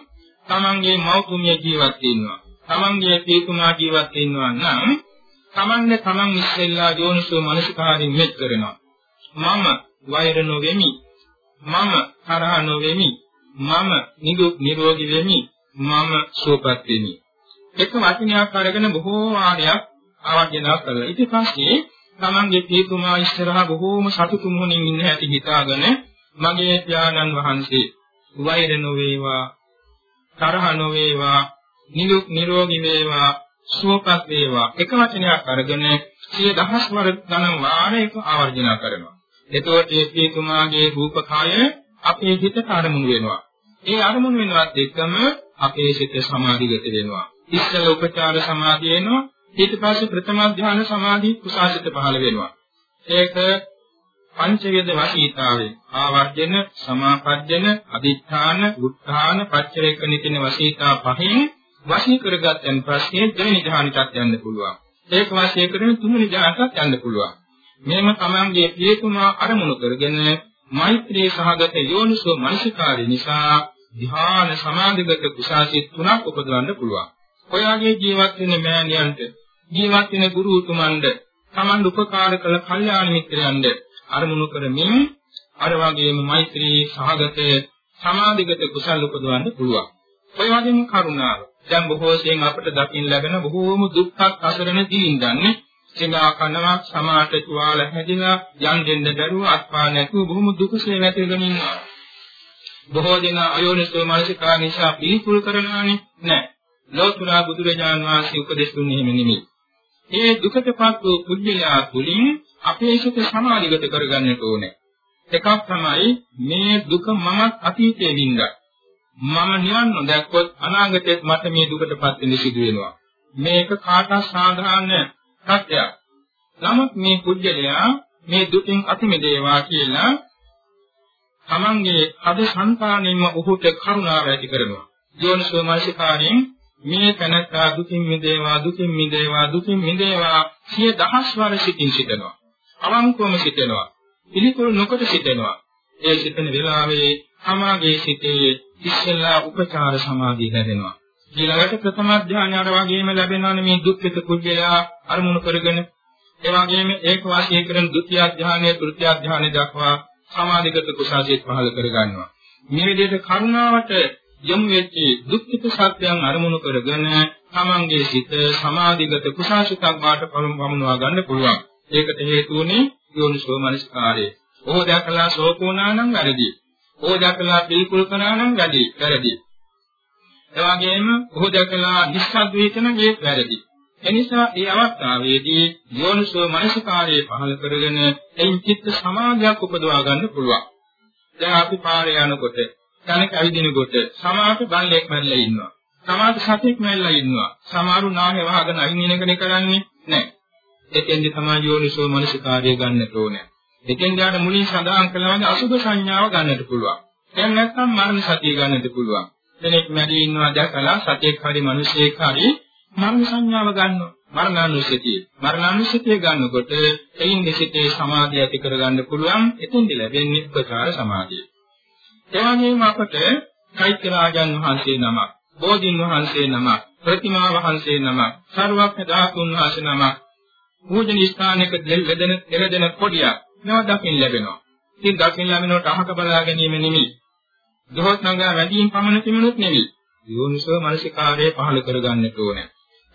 තමන්ගේ මව්තුමිය ජීවත් වෙනවා. තමන්ගේ පියතුමා ජීවත් වෙනවා නම් තමන්ne තමන් ඉස්සෙල්ලා යෝනිසෝ මනසිකාරින් මෙත් කරනවා. මම වෛර නොවෙමි. මම තරහ නොවෙමි. මම නිදුක් නිරෝගී වෙමි. මම සුවපත් වෙමි. එක වචනයක් අරගෙන බොහෝ වාරයක් ආවර්ජනා කළා. ඊට පස්සේ තමන්ගේ පියතුමා ඉස්සරහා බොහෝම සතුටු මොහොනින් ඉන්න හැටි හිතාගෙන මගේ ඥානන් වහන්සේ වෛර නොවේවා තරහ නොවේවා නිදුක් නිරෝගී වේවා සුවපත් වේවා එක වචනයක් අරගෙන සිය දහස් වර ගණන් වාරයක ආවර්ජන කරනවා. එතකොට මේ පියතුමාගේ රූපකාය අපේ හිතට අරමුණු වෙනවා. ඒ අරමුණු වෙනවත් එක්කම අපේ සිත සමාධිගත වෙනවා. ඉස්සල උපචාර සමාධිය එනවා. ඊට පස්සේ ප්‍රථම ධ්‍යාන සමාධි කුසාසිත පහළ වෙනවා. ඒක පංචවේද වශීතාවේ ආවර්ජන සමාපජ්ජන අදිඨාන උත්ථාන පච්චවේකන කියන වශීතා පහෙන් වශී කරගත්තන් පස්සේ දෙවෙනි ධ්‍යානටත් යන්න පුළුවන්. ඒක වශී කරගෙන තුන්වෙනි ධ්‍යානටත් යන්න පුළුවන්. මෙහෙම තමන්ගේ පියතුමා අරමුණු කරගෙන මෛත්‍රී සහගත යෝනිසෝ මනසිකාරය නිසා ධ්‍යාන සමාධිගත කුසාසිත තුනක් උපදවන්න පුළුවන්. ඔයාගේ ජීවත් වෙන මෑණියන්ට ජීවත් වෙන ගුරු උතුමන්ට තමන් උපකාර කළ කල්යාණ මිත්‍රයන්ට අරමුණු කරමින් අර වගේම මෛත්‍රී සහගත සමාධිගත කුසල් උපදවන්න පුළුවන්. ඔය වගේම කරුණාව. දැන් බොහෝ සෙයින් අපට දකින්න ලැබෙන බොහෝම දුක්ඛ අසරණ දීන්දන්නේ සිනා කනවක් සමාට තුවාල හැදිලා යන් දෙන්න බැරුව අත්පා නැතුව බොහොම දුකසේ වැටෙගෙන ඉන්නවා. බොහෝ දෙනා අයෝනිසෝ මානසිකා නිසා පිළිකුල් කරනවානේ නෑ. ලෝතුරා බුදුරජාන් වහන්සේ උපදෙස් දුන්නේ එහෙම නෙමෙයි. මේ දුකටපත් වූ පුජ්‍යලයා තුලින් අපේ සිත සමාධිගත කරගන්නට ඕනේ. එකක් තමයි මේ දුක මමත් අතීතයේ වින්දා. මම නිවන් නොදැක්කොත් අනාගතයේ මට මේ දුකටපත් වෙන්න සිදු වෙනවා. මේක කාටත් සාධාරණ සත්‍යයක්. නමුත් මේ පුජ්‍යලයා මේ දුකින් අත මිදේවා කියලා තමන්ගේ අද సంతානෙම ඔහුට කරුණාව ඇති කරනවා. යෝනිසෝ මානසිකාරයෙන් මේ තැනත්තා දුකින් මිදේවා දුකින් මිදේවා දුකින් මිදේවා සිය දහස් වර සිතින් සිටනවා. අවංකවම සිටනවා. පිළිකුල් නොකොට සිටනවා. ඒ සිටන වෙලාවේ තමාගේ සිතේ ඉස්සෙල්ලා උපචාර සමාධිය ලැබෙනවා. ඊළඟට ප්‍රථම ධානය අර වගේම ලැබෙනවානේ මේ දුක්ඛිත කුජලයා අරමුණු කරගෙන ඒ වගේම ඒක වාසිය කරන ဒုတိ ය ධානය තෘතිය ධානය දක්වා සමාධිගත කුසාසිත පහල කරගන්නවා. මේ විදිහට කරුණාවට යොමු වෙච්ච දුක්ඛිත සත්‍යයන් අරමුණු කරගෙන තමන්ගේ සිත සමාධිගත කුසාසිතක් වාට පමුණවා ගන්න පුළුවන්. ඒකට හේතු වුණේ යෝනිසෝ මනස්කාරය. ඕක දැකලා සෝකුණා නම් වැරදි. ඕක දැකලා පිළිකුල් කරා නම් වැරදි. වැරදි. ඒ වගේම ඕක දැකලා නිස්සද්ද වේතන මේ වැරදි. එනිසා මේ අවස්ථාවේදී යෝනිසෝ මනස්කාරය පහළ කරගෙන එයින් චිත්ත සමාධියක් උපදවා ගන්න පුළුවන්. දැන් අපි පාරේ යනකොට තනක ඇවිදිනකොට සමාපි බල්ලෙක් මැරලා ඉන්නවා. සමහර සතෙක් මැල්ලා ඉන්නවා. සමහරු නාහේ වහගෙන අයින් වෙනකනේ කරන්නේ නැහැ. එතෙන්දි තමයි යෝනිසෝ මනසිකාර්යය ගන්නට ඕනේ. එතෙන් ගාන මුලින් සඳහන් කළා වගේ අසුභ සංඥාව ගන්නට පුළුවන්. දැන් නැත්නම් මරණ සතිය ගන්නට පුළුවන්. කෙනෙක් මැරී ඉන්නවා දැකලා සතෙක් හරි මිනිසෙක් හරි මරණ සංඥාව ගන්නවා. මරණානුස්සතිය. මරණානුස්සතිය ගන්නකොට එයින් දෙසිතේ සමාධිය ඇති කරගන්න පුළුවන්. එතෙන්දි ලැබෙන්නේ උපචාර සමාධිය. එවැගේම අපට චෛත්‍ය රාජන් වහන්සේ නමක්, බෝධින් වහන්සේ නමක්, ප්‍රතිමා වහන්සේ නමක්, සර්වඥ ධාතුන් වහන්සේ නමක් පූජනීය ස්ථානයක දෙලෙදෙන දෙලෙදෙන කොටියක් නව දකින්න ලැබෙනවා. ඉතින් දකින්න ලැබෙනකොට අහක බලා ගැනීම නෙමෙයි. දොහොත් නගා වැඩිම පමණ තිබුණොත් නෙමෙයි. යෝනිසෝ මනසිකාරය පහළ කරගන්නට ඕනේ.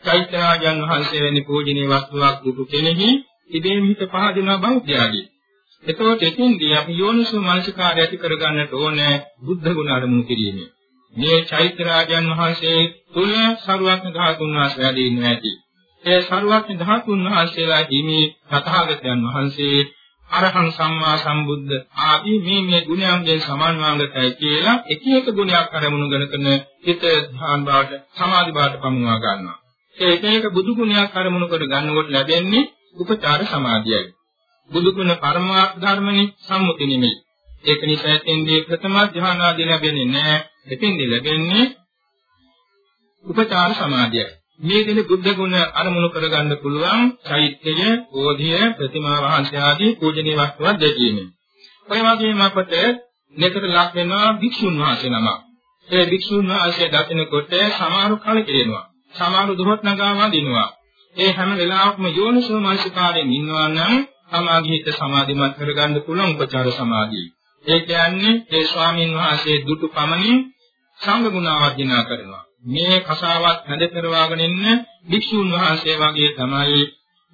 චෛත්‍ය රාජන් වහන්සේ වැනි පූජනීය වස්තුවක් දුටු කෙනෙහි ඉබේම හිත පහදිනවා බෞද්ධයාගේ. එතකොට එතින්දී අපි යෝනිසෝ මනසිකාරය ඇති කරගන්නට ඕනේ බුද්ධ ගුණ අරමුණු කිරීමෙන්. මේ චෛත්‍ය රාජන් වහන්සේ තුල සරුවක්න ධාතුන් වහන්සේ වැඩ ඉන්න ඇති. ඒ සරුවක්න ධාතුන් වහන්සේලා හිමි තථාගතයන් වහන්සේ අරහං සම්මා සම්බුද්ධ ආදී මේ මේ ගුණයන්ගෙන් සමන්වාගතයි කියලා එක එක ගුණයක් අරමුණු කරගෙන හිත ධ්‍යාන බවට සමාධි බවට පමුණවා ගන්නවා. ඒ එක එක බුදු ගුණයක් අරමුණු කර ගන්නකොට ලැබෙන්නේ උපචාර සමාධියයි. බුදු ගුණ පරමාර්ථ ධර්මනේ සම්මුති නෙමෙයි. ඒක නිසා එතෙන්දී ප්‍රථම ධ්‍යාන ආදී ලැබෙන්නේ නැහැ. එතෙන්දී ලැබෙන්නේ උපචාර සමාධියයි. මේ දෙන බුද්ධ ගුණ අරමුණු කරගන්න පුළුවන් චෛත්‍යය, බෝධිය, ප්‍රතිමා වහන්සේ ආදී පූජනීය වස්තුවක් දැකීමෙන්. ඔය වගේම අපට මෙතන ලක් වෙනවා භික්ෂුන් වහන්සේ නම. ඒ භික්ෂුන් වහන්සේ දකිනකොට සමහරු කලකිරෙනවා. සමහරු දුරත් නගා වදිනවා. ඒ හැම වෙලාවකම යෝනිසෝ මනසිකාරයෙන් ඉන්නවා නම් සමාධි හිත සමාධිමත් කරගන්න පුළුවන් උපචාර සමාධිය. ඒ කියන්නේ ඒ ස්වාමින් වහන්සේ දුටු පමණින් සංඝ ගුණ වර්ධනා කරනවා. මේ කසාවත් නැද කරවාගෙන ඉන්න භික්ෂුන් වහන්සේ වගේ තමයි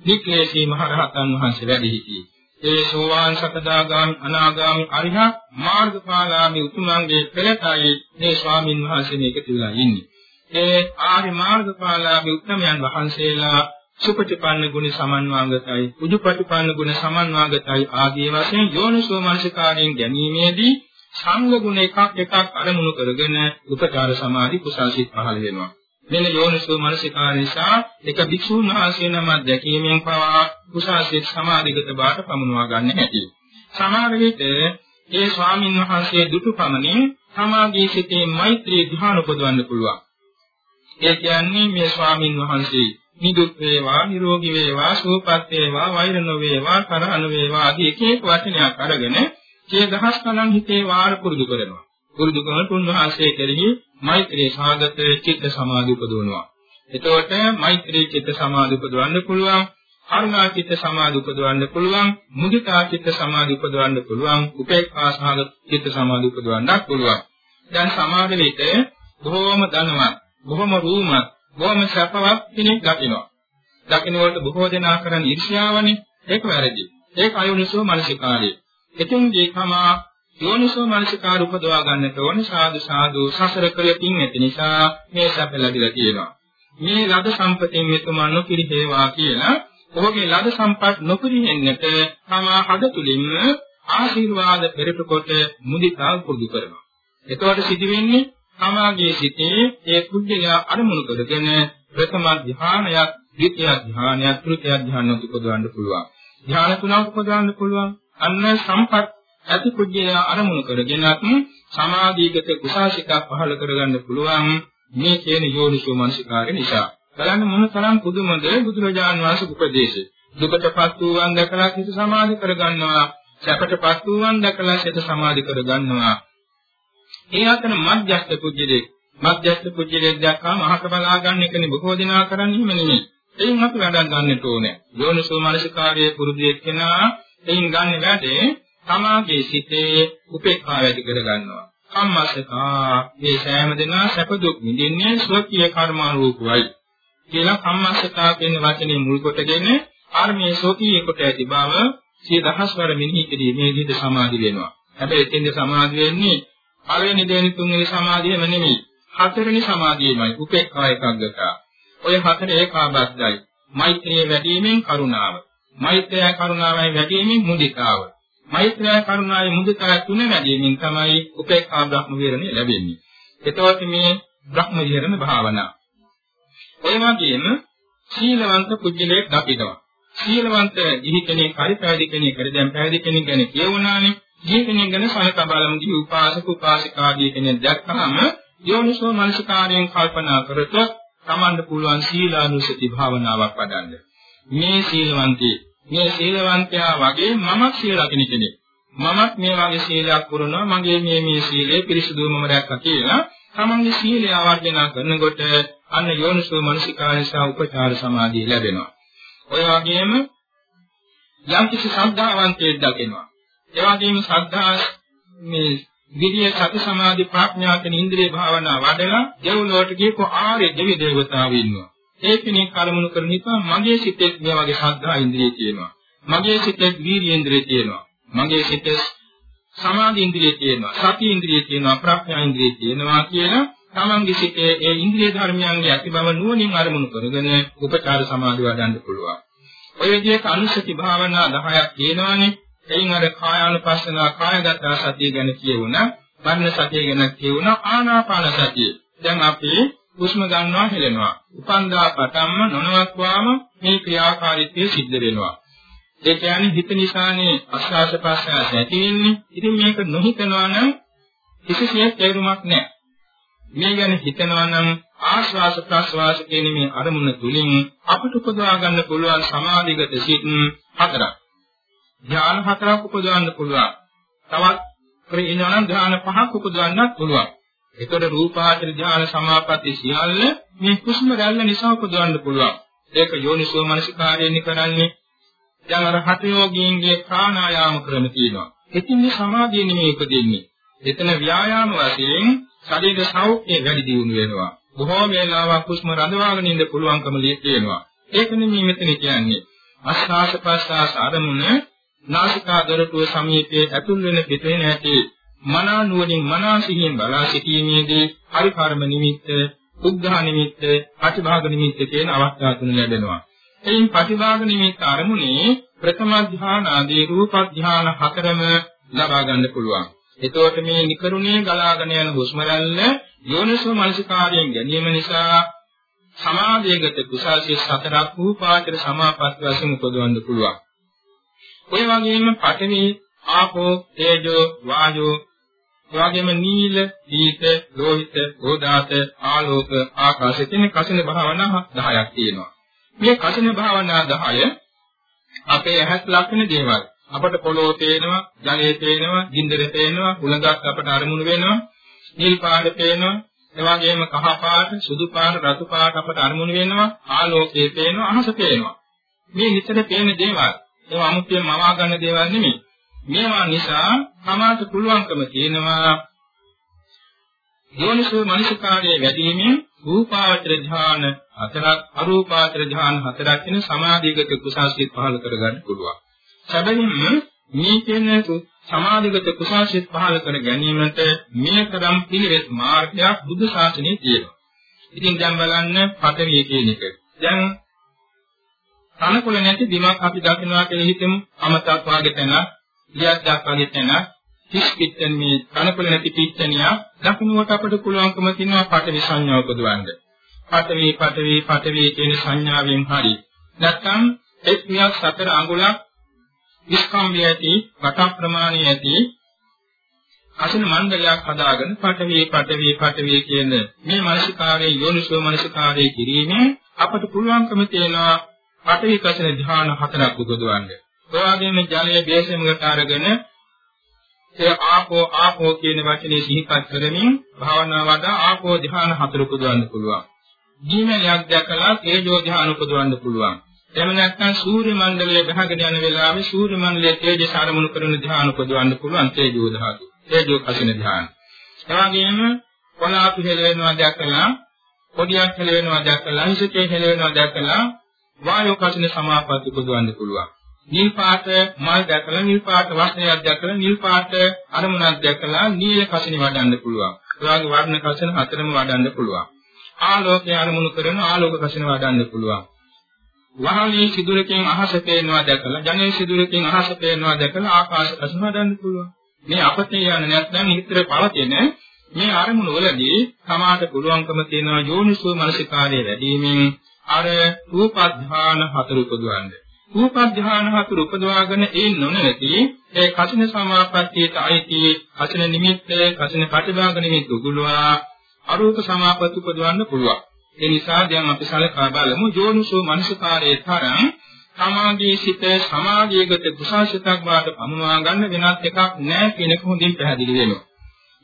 නික්ලේශී මහරහතන් වහන්සේ වැඩි සිටියේ. ඒ සෝවාන් සකදාගාමි අනාගාමි අරිහත් මාර්ගඵලාමි උතුමන්ගේ පෙරටයි මේ ස්වාමින් වහන්සේ මේක තියලා ඉන්නේ. ඒ ආරි මාර්ගඵලාමි උත්මයන් වහන්සේලා සුපටිපන්න ගුණ සමන්වාගතයි උජුපටිපන්න ගුණ සමන්වාගතයි ආදී වශයෙන් යෝනිසෝ මනසිකාරයෙන් ගැනීමේදී සංඝ ගුණ එකක් එකක් අරමුණු කරගෙන උපචාර සමාධි කුසල්සිත පහළ වෙනවා. මෙන්න යෝනිසෝ මනසිකාර නිසා එක භික්ෂුන් වහන්සේ නම දැකීමෙන් පවා කුසල්සිත සමාධිගත බවට පමුණවා ගන්න හැටි. සමහර විට ඒ ස්වාමින් වහන්සේ දුටු පමණින් සමාගී සිතේ මෛත්‍රී ධ්‍යාන උපදවන්න පුළුවන්. ඒ කියන්නේ මේ ස්වාමින් වහන්සේ නිදුක් වේවා නිරෝගී වේවා සුවපත් වේවා වෛර නොවේවා තරහ නොවේවා ආදී එක එක වචනයක් අරගෙන සිය දහස් ගණන් හිතේ වාර පුරුදු කරනවා. පුරුදු කරනකොට උන්වහන්සේ කෙරෙහි මෛත්‍රී සාගත චිත්ත සමාධි උපදවනවා. එතකොට මෛත්‍රී චිත්ත සමාධි උපදවන්න පුළුවන්. කරුණා චිත්ත සමාධි උපදවන්න පුළුවන්. මුදිතා චිත්ත සමාධි උපදවන්න පුළුවන්. උපේක්ඛා සාගත චිත්ත සමාධි උපදවන්නත් පුළුවන්. දැන් සමාධි විට බොහෝම ධනවත්, බොහෝම රූමත්, බොහෝම සැපවත් කෙනෙක් දකිනවා. දකින්නකොට බොහෝ දෙනා කරන ඊර්ෂ්‍යාවනේ ඒක වැරදි. ඒක අයෝනිසෝ මනසිකාරය. එතුන්ගේ තමා යෝනිසෝ මනසිකාර උපදවා ගන්නට ඕනේ සාදු සාදු සසර කළකින් ඇති නිසා මේ සැප ලැබිලා තියෙනවා. මේ ලද සම්පතෙන් මෙතුමා නොපිරිහෙවා කියලා ඔහුගේ ලද සම්පත් නොපිරිහෙන්නට තමා හද තුලින්ම ආශිර්වාද පෙරට කොට මුදිතා පුරුදු කරනවා. එතකොට සිදුවෙන්නේ තමාගේ සිතේ ඒ කුජලයා අරමුණු කරගෙන ප්‍රථම ධ්‍යානයක්, ද්විතිය ධ්‍යානයක්, තෘතිය ධ්‍යානයක් උපදවන්න පුළුවන්. ධ්‍යාන තුනක් උපදවන්න පුළුවන්. අන්න සම්පත් ඇති කුජ්ජය අරමුණු කරගෙනත් සමාධිගත කුසාසිකක් පහළ කරගන්න පුළුවන් මේ කියන යෝනිසෝ මනසිකාරය නිසා. බලන්න මොන තරම් පුදුමද බුදුරජාන් වහන්සේ උපදේශය. දුකටපත් වූවන් දැකලා සිත සමාධි කරගන්නවා. සැපටපත් වූවන් දැකලා සිත සමාධි කරගන්නවා. ඒ අතර මධ්‍යස්ථ කුජ්ජලේ මධ්‍යස්ථ කුජ්ජලේ දැක්කම අහක බලා ගන්න එකනේ බොහෝ දෙනා කරන්නේ නෙමෙයි. එයින් අපි වැඩක් ගන්නට ඕනේ. යෝනිසෝ මනසිකාරයේ පුරුදු එක්කෙනා එයින් ගන්න වැඩේ තමාගේ සිතේ උපේක්ඛාව ඇති කර ගන්නවා. කම්මස්සකා මේ සෑම දෙනා සැප දුක් විඳින්නේ ස්වකීය කර්මානුරූපවයි. කියලා කම්මස්සකා කියන වචනේ මුල් කොටගෙන ආර්මයේ ස්වකීය කොට ඇති බව සිය දහස් වර මෙනෙහි කිරීමේදීද සමාධි වෙනවා. හැබැයි එතෙන්ද සමාධි වෙන්නේ පළවෙනි දෙවෙනි තුන්වෙනි සමාධියම නෙමෙයි. හතරවෙනි සමාධියමයි උපේක්ඛා එකග්ගතා. ඔය හතර ඒකාබද්ධයි. මෛත්‍රිය වැඩිවීමෙන් කරුණාව. මෛත්‍රිය කරුණාවයි වැඩිවීමෙන් මුදිතාව. මෛත්‍රිය කරුණාවයි මුදිතාව තුන වැඩිවීමෙන් තමයි උපේක්ඛා බ්‍රහ්ම විහරණය ලැබෙන්නේ. එතකොට මේ බ්‍රහ්ම විහරණ භාවනා. ඒ වගේම සීලවන්ත පුජ්‍යලයක් දකිනවා. සීලවන්ත ගිහි කෙනෙක් හරි පැවිදි කෙනෙක් හරි දැන් පැවිදි කෙනෙක් ගැන කියවුණානේ. ගිහි කෙනෙක් ගැන සලකා බලමු ගිහි උපාසක උපාසිකාදී කෙනෙක් දැක්කම යෝනිසෝ මනසිකාරයෙන් කල්පනා කරතොත් තමන්ට පුළුවන් සීලානුසති භාවනාවක් වඩන්න. මේ සීලවන්තී මේ සීලවන්තයා වගේ මමත් සීල රකින්න කෙනෙක්. මමත් මේ වගේ සීලයක් පුරනවා මගේ මේ මේ සීලය පිරිසුදුවම රැක්කා කියලා තමන්ගේ සීලය ආවර්ජන කරනකොට අන්න යෝනිසෝ මනසිකාරය සහ උපචාර සමාධිය ලැබෙනවා. ඔය වගේම යම් කිසි ශ්‍රද්ධාවන්තයෙක් දකිනවා. ඒ වගේම ශ්‍රද්ධා මේ විරිය සති සමාධි ප්‍රඥා කියන ඉන්ද්‍රිය භාවනා වඩලා දෙව්ලොවට ගියපු ආර්ය දෙවි දේවතාවෝ ඉන්නවා. ඒ කෙනෙක් කලමුණු කරන නිසා මගේ සිතේ මේ වගේ ශ්‍රද්ධා ඉන්ද්‍රිය තියෙනවා. මගේ සිතේ වීර්ය ඉන්ද්‍රිය තියෙනවා. මගේ සිතේ සමාධි ඉන්ද්‍රිය තියෙනවා. සති ඉන්ද්‍රිය තියෙනවා. ප්‍රඥා ඉන්ද්‍රිය තියෙනවා කියලා තමන්ගේ සිතේ ඒ ඉන්ද්‍රිය ධර්මයන්ගේ ඇති බව නුවණින් අරමුණු කරගෙන උපචාර සමාධි වඩන්න පුළුවන්. ඔය විදිහට අනුසති භාවනා 10ක් තියෙනවානේ. එයින් අර කායානුපස්සනා කායගත සතිය ගැන කියවුණා, මරණ සතිය ගැන කියවුණා, ආනාපාන සතිය. දැන් අපි හුස්ම ගන්නවා හෙලනවා. උපන්දා පටන්ම නොනවත්වාම මේ ක්‍රියාකාරීත්වය සිද්ධ වෙනවා. ඒ කියන්නේ හිත නිසානේ අස්වාස ප්‍රස්වාස ඇති වෙන්නේ. ඉතින් මේක නොහිතනවා නම් කිසිසේත් තේරුමක් නැහැ. මේ ගැන හිතනවා නම් ආස්වාස ප්‍රස්වාස කියන මේ අරමුණ තුලින් අපට උපදවා ගන්න පුළුවන් සමාධිගත සිත් හතරක්. ධ්‍යාන හතරක් උපදවන්න පුළුවන්. තවත් ප්‍රේණන ධ්‍යාන පහක් උපදවන්නත් පුළුවන්. ඒතර රූපාචර ධ්‍යාන සමාපatti සියල්ල මේ කුෂ්ම රැල්ල නිසා උපදවන්න පුළුවන්. ඒක යෝනිසෝ මනසිකාරයෙන් කරන්නේ. දැන් අර හත යෝගීන්ගේ ප්‍රාණායාම ක්‍රම තියෙනවා. ඉතින් මේ සමාධිය නෙමෙයි උපදින්නේ. එතන ව්‍යායාම වශයෙන් ශරීර සෞඛ්‍යය වැඩි දියුණු වෙනවා. බොහෝ වේලාවක් කුෂ්ම රඳවාගෙන ඉන්න පුළුවන්කම තියෙනවා. ඒක නෙමෙයි මෙතන කියන්නේ. අස්වාස ප්‍රස්වාස ආරමුණ නාසිකා දොරටුව සමීපයේ ඇතුල් වෙන පිටේ නැති මනා නුවණින් මනා සිහියෙන් බලා සිටීමේදී පරිකාරම නිමිත්ත, උද්ධා නිමිත්ත, ප්‍රතිභාග නිමිත්ත කියන අවස්ථා තුන ලැබෙනවා. එයින් ප්‍රතිභාග නිමිත්ත අරමුණේ ප්‍රථම ධ්‍යාන ආදී රූප ධ්‍යාන හතරම ලබා ගන්න පුළුවන්. එතකොට මේ නිකරුණේ ගලාගෙන යන හුස්ම රැල්ල යෝනිසෝ මනසිකාරයෙන් ගැනීම නිසා සමාධියගත කුසාසිය සතරක් රූපාචර සමාපatti වශයෙන් උපදවන්න පුළුවන්. ඔය වගේම පඨවි, ආපෝ, තේජෝ, වායෝ, එවැගේම නීල, දීත, ලෝහිත, ගෝධාත, ආලෝක, ආකාශ කියන කසින භාවනා 10ක් තියෙනවා. මේ කසින භාවනා 10 අපේ ඇහත් ලක්ෂණ දේවල්. අපට පොළොව පේනවා, ජලය පේනවා, ගින්දර පේනවා, උලඟක් අපට අරමුණු වෙනවා, නිල් පාට පේනවා, එවාගෙම කහ පාට, සුදු පාට, රතු පාට අපට අරමුණු වෙනවා, ආලෝකයේ පේනවා, අහස පේනවා. මේ නිතර පේන දේවල්. ඒවා අමුතුවෙන් මවා ගන්න දේවල් නෙමෙයි. මේවා නිසා සමාත පුළුවන්කම තියෙනවා යෝනිසෝ මනසිකාරයේ වැඩිමෙන් රූපාවචර ධ්‍යාන හතරක් අරූපාවචර ධ්‍යාන හතරක් වෙන සමාධිගත කුසාසිත පහල කරගන්න පුළුවන්. සැබවින්ම මේ කියන සමාධිගත කුසාසිත පහල කර ගැනීමට මේ තරම් පිළිවෙත් මාර්ගයක් බුදු ශාසනයේ තියෙනවා. ඉතින් දැන් බලන්න පතරිය කියන එක. දැන් තනකොළ නැති බිමක් අපි දකින්නවා කියලා හිතමු. අමතක් වාගේ තැන, ලියක්ක් වාගේ තැන, කිස් පිට්ටන් මේ තනකොළ නැති පිට්ටනිය දකින්නකොට අපිට පුළුවන්කම තියෙනවා පටවි සංඥාව උපදවන්න. පටවි පටවි පටවි කියන සංඥාවෙන් හරි. නැත්නම් එක් මියක් සතර අඟුලක් විස්කම්භය ඇති, වට ප්‍රමාණය ඇති අසන මණ්ඩලයක් හදාගෙන පටවි පටවි පටවි කියන මේ මානසිකාරයේ යෝනිසෝ මානසිකාරයේ කිරීමෙන් අපට පුළුවන්කම තියෙනවා පඨවි කසන ධ්‍යාන හතරක් උපදවන්නේ. ඒ වගේම ජලයේ බේසෙමකට අරගෙන ඒ ආපෝ ආපෝ කියන වචනේ සිහිපත් කරමින් භාවනා වඩා ආපෝ ධ්‍යාන හතර උපදවන්න පුළුවන්. ජීවනයක් දැකලා තේජෝ ධ්‍යාන උපදවන්න පුළුවන්. එහෙම නැත්නම් සූර්ය මණ්ඩලයේ ගහගෙන යන වෙලාවේ සූර්ය මණ්ඩලයේ තේජස ආරමුණු කරන ධ්‍යාන උපදවන්න පුළුවන් තේජෝ ධාතු. තේජෝ කසින ධ්‍යාන. ඒ වගේම කොලාපි හෙල වෙනවා දැකලා පොඩියක් හෙල වෙනවා දැකලා හිසකේ හෙල වෙනවා දැකලා වායෝ කසින සමාපatti උපදවන්න පුළුවන්. නිල් පාට මල් දැකලා නිල් පාට වස්ත්‍රයක් දැකලා නිල් පාට අරමුණක් දැකලා නිල කසින වඩන්න පුළුවන්. ඒ වගේ වර්ණ කසින හතරම වඩන්න පුළුවන්. ආලෝකය අරමුණු කරන ආලෝක කසින වඩන්න පුළුවන්. වහලේ සිදුරකින් අහස පේනවා දැකලා ජනේ සිදුරකින් අහස පේනවා දැකලා ආකාශ කසින වඩන්න පුළුවන්. මේ අපතේ යන නැත්නම් හිතේ පවතින මේ අරමුණු වලදී සමාත පුළුවන්කම තියෙනවා යෝනිසෝ මනසිකාරයේ වැඩිමින් අර රූප ධාන හතර උපදවන්නේ. රූප ධාන හතර උපදවාගෙන ඒ නොනැති ඒ කසින සමාපත්තියට අයිති කසින නිමිත්ත කසින ප්‍රතිභාග නිමිත්ත උගුලවා අරූප සමාපatti උපදවන්න පුළුවන්. ඒ නිසා දැන් අපි සලකා බලමු යෝනිසෝ මනසිකාරයේ තරම් සමාධී සිත සමාධියගත කුසාසිතක් වාට පමුණවා ගන්න වෙනත් එකක් නැහැ කියන එක හොඳින් පැහැදිලි වෙනවා.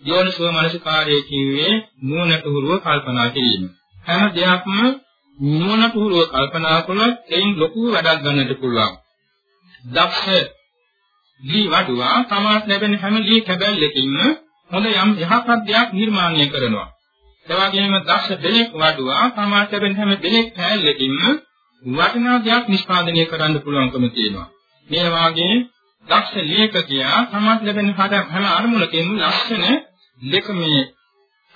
යෝනිසෝ මනසිකාරයේ කිව්වේ නුවණට හුරුව කල්පනා කිරීම. හැම දෙයක්ම නුවණට හුරුව කල්පනා කළොත් එයින් ලොකු වැඩක් ගන්නට පුළුවන්. දක්ෂ දී වඩුවා තමාත් ලැබෙන හැම දී කැබැල්ලකින්ම හොඳ යම් යහපත් දෙයක් නිර්මාණය කරනවා. ඒ වගේම දක්ෂ දෙලෙක් වඩුවා තමාට ලැබෙන හැම දෙලෙක් හැල්ලකින්ම වටිනා දෙයක් නිෂ්පාදනය කරන්න පුළුවන්කම තියෙනවා. මේ වාගේ දක්ෂ ලේඛකයා තමාට ලැබෙන හැම අරමුණකින්ම ලක්ෂණ ලේඛමේ